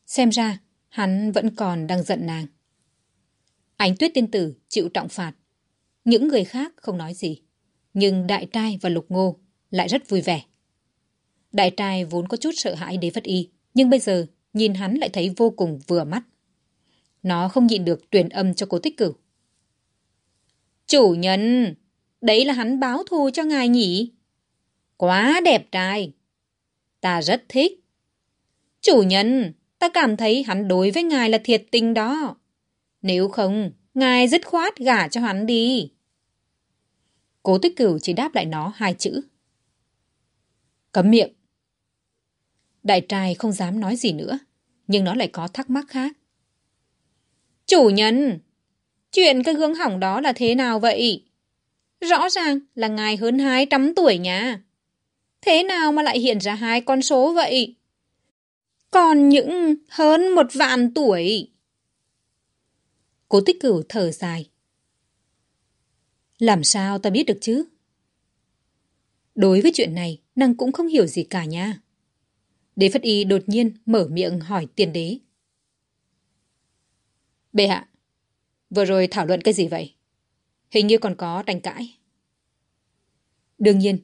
Xem ra, hắn vẫn còn đang giận nàng. Ánh tuyết tiên tử chịu trọng phạt. Những người khác không nói gì. Nhưng đại trai và lục ngô lại rất vui vẻ. Đại trai vốn có chút sợ hãi đế phất y, nhưng bây giờ nhìn hắn lại thấy vô cùng vừa mắt. Nó không nhịn được truyền âm cho cố tích cửu. Chủ nhân, đấy là hắn báo thù cho ngài nhỉ? Quá đẹp trai. Ta rất thích. Chủ nhân, ta cảm thấy hắn đối với ngài là thiệt tình đó. Nếu không, ngài dứt khoát gả cho hắn đi. Cố tích cửu chỉ đáp lại nó hai chữ. Cấm miệng. Đại trai không dám nói gì nữa, nhưng nó lại có thắc mắc khác. Chủ nhân, chuyện cái gương hỏng đó là thế nào vậy? Rõ ràng là ngài hơn 200 tuổi nha. Thế nào mà lại hiện ra hai con số vậy? Còn những hơn một vạn tuổi. Cố tích cửu thở dài. Làm sao ta biết được chứ? Đối với chuyện này, nàng cũng không hiểu gì cả nha. Đế Phất Y đột nhiên mở miệng hỏi tiên đế. Bệ hạ, vừa rồi thảo luận cái gì vậy? Hình như còn có tranh cãi. Đương nhiên,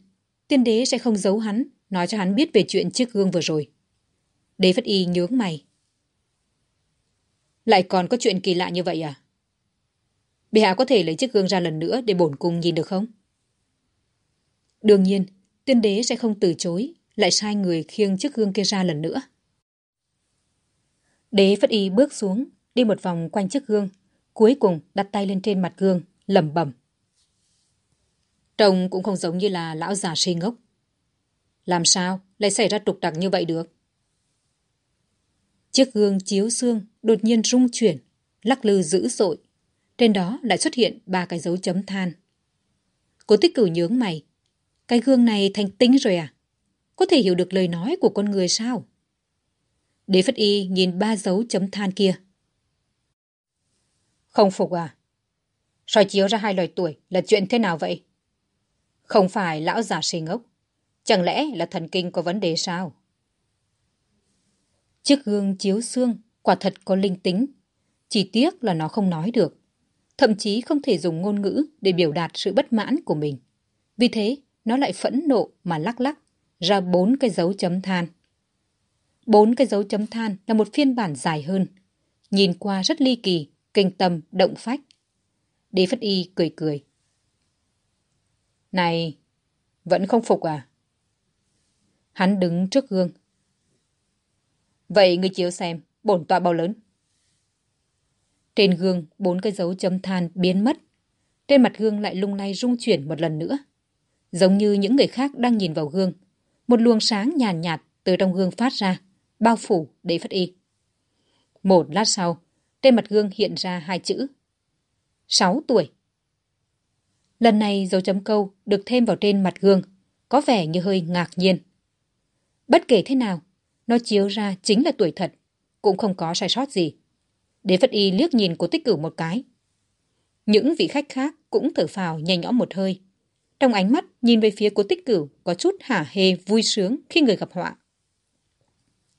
tiên đế sẽ không giấu hắn, nói cho hắn biết về chuyện chiếc gương vừa rồi. Đế Phất Y nhướng mày. Lại còn có chuyện kỳ lạ như vậy à? Bệ hạ có thể lấy chiếc gương ra lần nữa để bổn cung nhìn được không? Đương nhiên, tiên đế sẽ không từ chối, lại sai người khiêng chiếc gương kia ra lần nữa. Đế Phất Y bước xuống, đi một vòng quanh chiếc gương, cuối cùng đặt tay lên trên mặt gương, lẩm bẩm. Trông cũng không giống như là lão già si ngốc. Làm sao lại xảy ra trục trặc như vậy được? Chiếc gương chiếu xương đột nhiên rung chuyển, lắc lư dữ dội. Trên đó lại xuất hiện ba cái dấu chấm than. Cố tích cửu nhướng mày. Cái gương này thành tính rồi à? Có thể hiểu được lời nói của con người sao? Đế Phất Y nhìn ba dấu chấm than kia. Không phục à? soi chiếu ra hai loài tuổi là chuyện thế nào vậy? Không phải lão già si ngốc. Chẳng lẽ là thần kinh có vấn đề sao? Chiếc gương chiếu xương quả thật có linh tính. Chỉ tiếc là nó không nói được. Thậm chí không thể dùng ngôn ngữ để biểu đạt sự bất mãn của mình. Vì thế, nó lại phẫn nộ mà lắc lắc ra bốn cái dấu chấm than. Bốn cái dấu chấm than là một phiên bản dài hơn. Nhìn qua rất ly kỳ kinh tâm, động phách. Đế Phất Y cười cười. Này, vẫn không phục à? Hắn đứng trước gương. Vậy ngươi chiếu xem, bổn tọa bao lớn? Trên gương, bốn cái dấu chấm than biến mất. Trên mặt gương lại lung lay rung chuyển một lần nữa. Giống như những người khác đang nhìn vào gương. Một luồng sáng nhàn nhạt, nhạt từ trong gương phát ra, bao phủ để phất y. Một lát sau, trên mặt gương hiện ra hai chữ. Sáu tuổi. Lần này dấu chấm câu được thêm vào trên mặt gương, có vẻ như hơi ngạc nhiên. Bất kể thế nào, nó chiếu ra chính là tuổi thật, cũng không có sai sót gì. Đế Phất Y liếc nhìn cố tích cửu một cái. Những vị khách khác cũng thở phào nhẹ nhõm một hơi. Trong ánh mắt nhìn về phía cố tích cửu có chút hả hê vui sướng khi người gặp họa.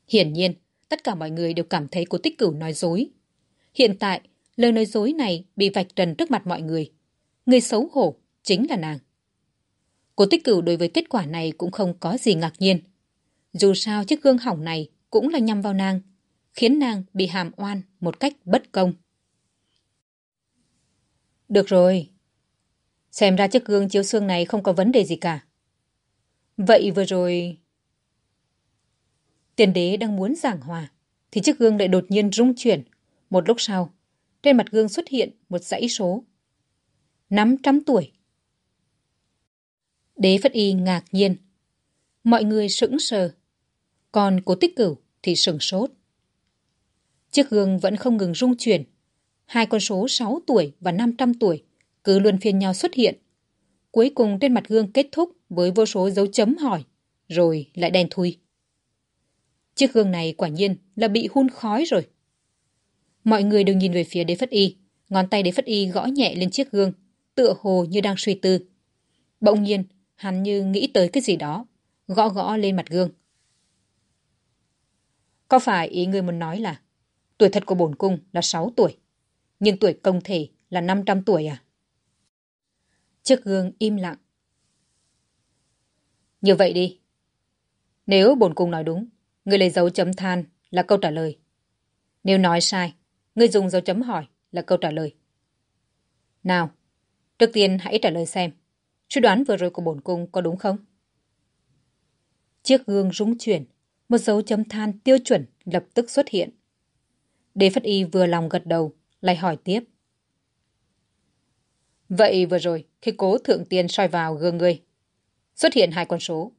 Hiển nhiên, tất cả mọi người đều cảm thấy cố tích cửu nói dối. Hiện tại, lời nói dối này bị vạch trần trước mặt mọi người. Người xấu hổ chính là nàng. Cố tích cửu đối với kết quả này cũng không có gì ngạc nhiên. Dù sao chiếc gương hỏng này cũng là nhằm vào nàng, khiến nàng bị hàm oan một cách bất công. Được rồi. Xem ra chiếc gương chiếu xương này không có vấn đề gì cả. Vậy vừa rồi... Tiền đế đang muốn giảng hòa, thì chiếc gương lại đột nhiên rung chuyển. Một lúc sau, trên mặt gương xuất hiện một dãy số. 500 tuổi. Đế Phất Y ngạc nhiên. Mọi người sững sờ. Còn cố tích cửu thì sừng sốt. Chiếc gương vẫn không ngừng rung chuyển. Hai con số 6 tuổi và 500 tuổi cứ luân phiên nhau xuất hiện. Cuối cùng trên mặt gương kết thúc với vô số dấu chấm hỏi, rồi lại đen thui. Chiếc gương này quả nhiên là bị hun khói rồi. Mọi người đều nhìn về phía đế phất y, ngón tay đế phất y gõ nhẹ lên chiếc gương, tựa hồ như đang suy tư. Bỗng nhiên, hắn như nghĩ tới cái gì đó, gõ gõ lên mặt gương. Có phải ý người muốn nói là tuổi thật của bổn cung là 6 tuổi, nhưng tuổi công thể là 500 tuổi à? Chiếc gương im lặng. Như vậy đi. Nếu bổn cung nói đúng, người lấy dấu chấm than là câu trả lời. Nếu nói sai, người dùng dấu chấm hỏi là câu trả lời. Nào, trước tiên hãy trả lời xem, suy đoán vừa rồi của bổn cung có đúng không? Chiếc gương rung chuyển, một dấu chấm than tiêu chuẩn lập tức xuất hiện. Đế Phất Y vừa lòng gật đầu, lại hỏi tiếp. Vậy vừa rồi, khi cố thượng tiên soi vào gương ngươi, xuất hiện hai con số.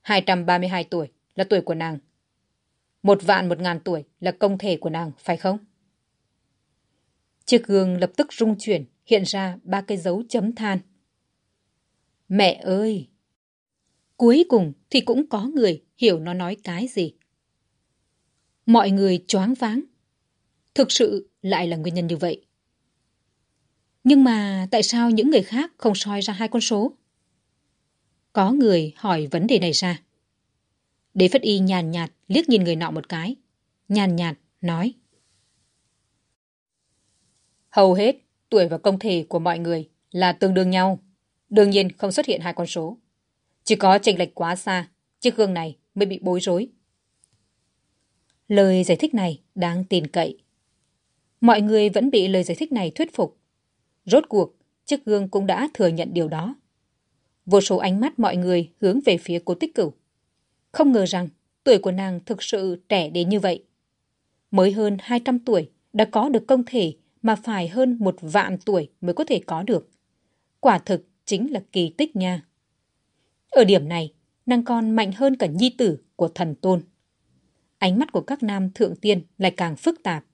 232 tuổi là tuổi của nàng. Một vạn một ngàn tuổi là công thể của nàng, phải không? Chiếc gương lập tức rung chuyển, hiện ra ba cái dấu chấm than. Mẹ ơi! Cuối cùng thì cũng có người hiểu nó nói cái gì. Mọi người choáng váng. Thực sự lại là nguyên nhân như vậy. Nhưng mà tại sao những người khác không soi ra hai con số? Có người hỏi vấn đề này ra. Đế Phất Y nhàn nhạt liếc nhìn người nọ một cái. Nhàn nhạt nói. Hầu hết tuổi và công thể của mọi người là tương đương nhau. Đương nhiên không xuất hiện hai con số. Chỉ có chênh lệch quá xa, chiếc gương này mới bị bối rối. Lời giải thích này đáng tin cậy. Mọi người vẫn bị lời giải thích này thuyết phục. Rốt cuộc, chiếc gương cũng đã thừa nhận điều đó. Vô số ánh mắt mọi người hướng về phía cô tích cửu. Không ngờ rằng tuổi của nàng thực sự trẻ đến như vậy. Mới hơn 200 tuổi đã có được công thể mà phải hơn một vạn tuổi mới có thể có được. Quả thực chính là kỳ tích nha. Ở điểm này, nàng còn mạnh hơn cả nhi tử của thần tôn. Ánh mắt của các nam thượng tiên lại càng phức tạp.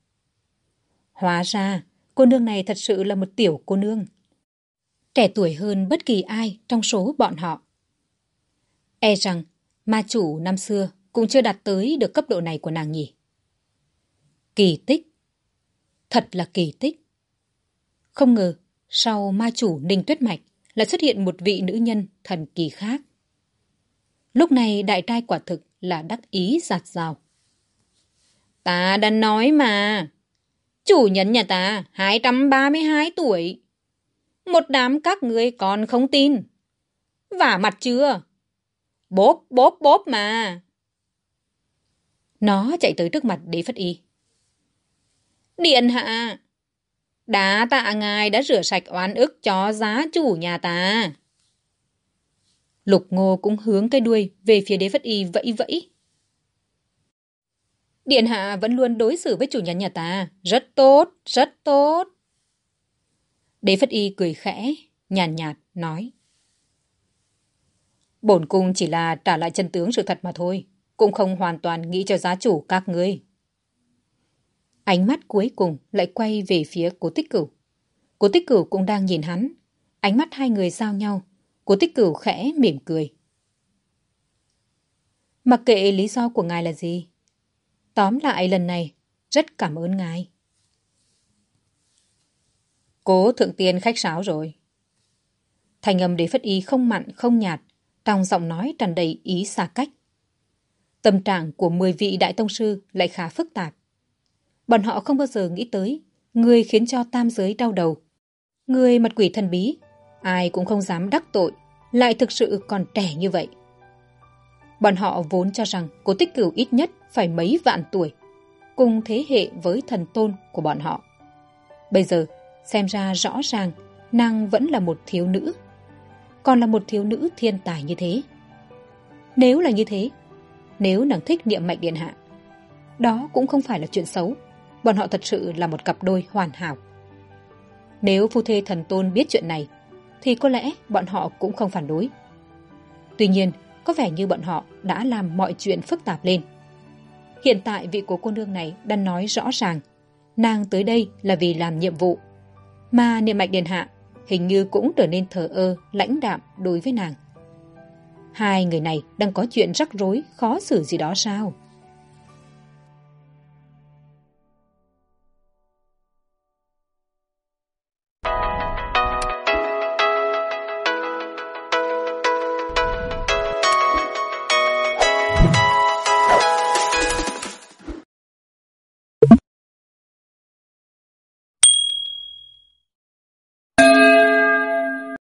Hóa ra, cô nương này thật sự là một tiểu cô nương. Trẻ tuổi hơn bất kỳ ai trong số bọn họ. E rằng, ma chủ năm xưa cũng chưa đạt tới được cấp độ này của nàng nhỉ. Kỳ tích. Thật là kỳ tích. Không ngờ, sau ma chủ Ninh Tuyết Mạch lại xuất hiện một vị nữ nhân thần kỳ khác. Lúc này đại trai quả thực là đắc ý giạt rào. Ta đã nói mà. Chủ nhân nhà ta 232 tuổi. Một đám các người còn không tin. Vả mặt chưa? Bốp, bốp, bốp mà. Nó chạy tới trước mặt đế phất y. Điện hạ! Đá tạ ngài đã rửa sạch oán ức cho giá chủ nhà ta. Lục ngô cũng hướng cái đuôi về phía đế phất y vẫy vẫy. điện hạ vẫn luôn đối xử với chủ nhân nhà ta. Rất tốt rất tốt. Đế phất y cười khẽ nhàn nhạt, nhạt nói. Bổn cung chỉ là trả lại chân tướng sự thật mà thôi cũng không hoàn toàn nghĩ cho giá chủ các ngươi. Ánh mắt cuối cùng lại quay về phía cố tích cửu. Cố tích cửu cũng đang nhìn hắn ánh mắt hai người giao nhau cố tích cửu khẽ mỉm cười. Mặc kệ lý do của ngài là gì, tóm lại lần này, rất cảm ơn ngài. Cố thượng tiên khách sáo rồi. Thành âm đế phất y không mặn, không nhạt, trong giọng nói tràn đầy ý xa cách. Tâm trạng của mười vị đại tông sư lại khá phức tạp. Bọn họ không bao giờ nghĩ tới, người khiến cho tam giới đau đầu. Người mặt quỷ thần bí, ai cũng không dám đắc tội lại thực sự còn trẻ như vậy. Bọn họ vốn cho rằng cố tích cửu ít nhất phải mấy vạn tuổi, cùng thế hệ với thần tôn của bọn họ. Bây giờ, xem ra rõ ràng nàng vẫn là một thiếu nữ, còn là một thiếu nữ thiên tài như thế. Nếu là như thế, nếu nàng thích niệm mạch điện hạ, đó cũng không phải là chuyện xấu, bọn họ thật sự là một cặp đôi hoàn hảo. Nếu phu thê thần tôn biết chuyện này thì có lẽ bọn họ cũng không phản đối. Tuy nhiên, có vẻ như bọn họ đã làm mọi chuyện phức tạp lên. Hiện tại vị của cô nương này đang nói rõ ràng, nàng tới đây là vì làm nhiệm vụ, mà niệm mạch đền hạ hình như cũng trở nên thờ ơ, lãnh đạm đối với nàng. Hai người này đang có chuyện rắc rối, khó xử gì đó sao?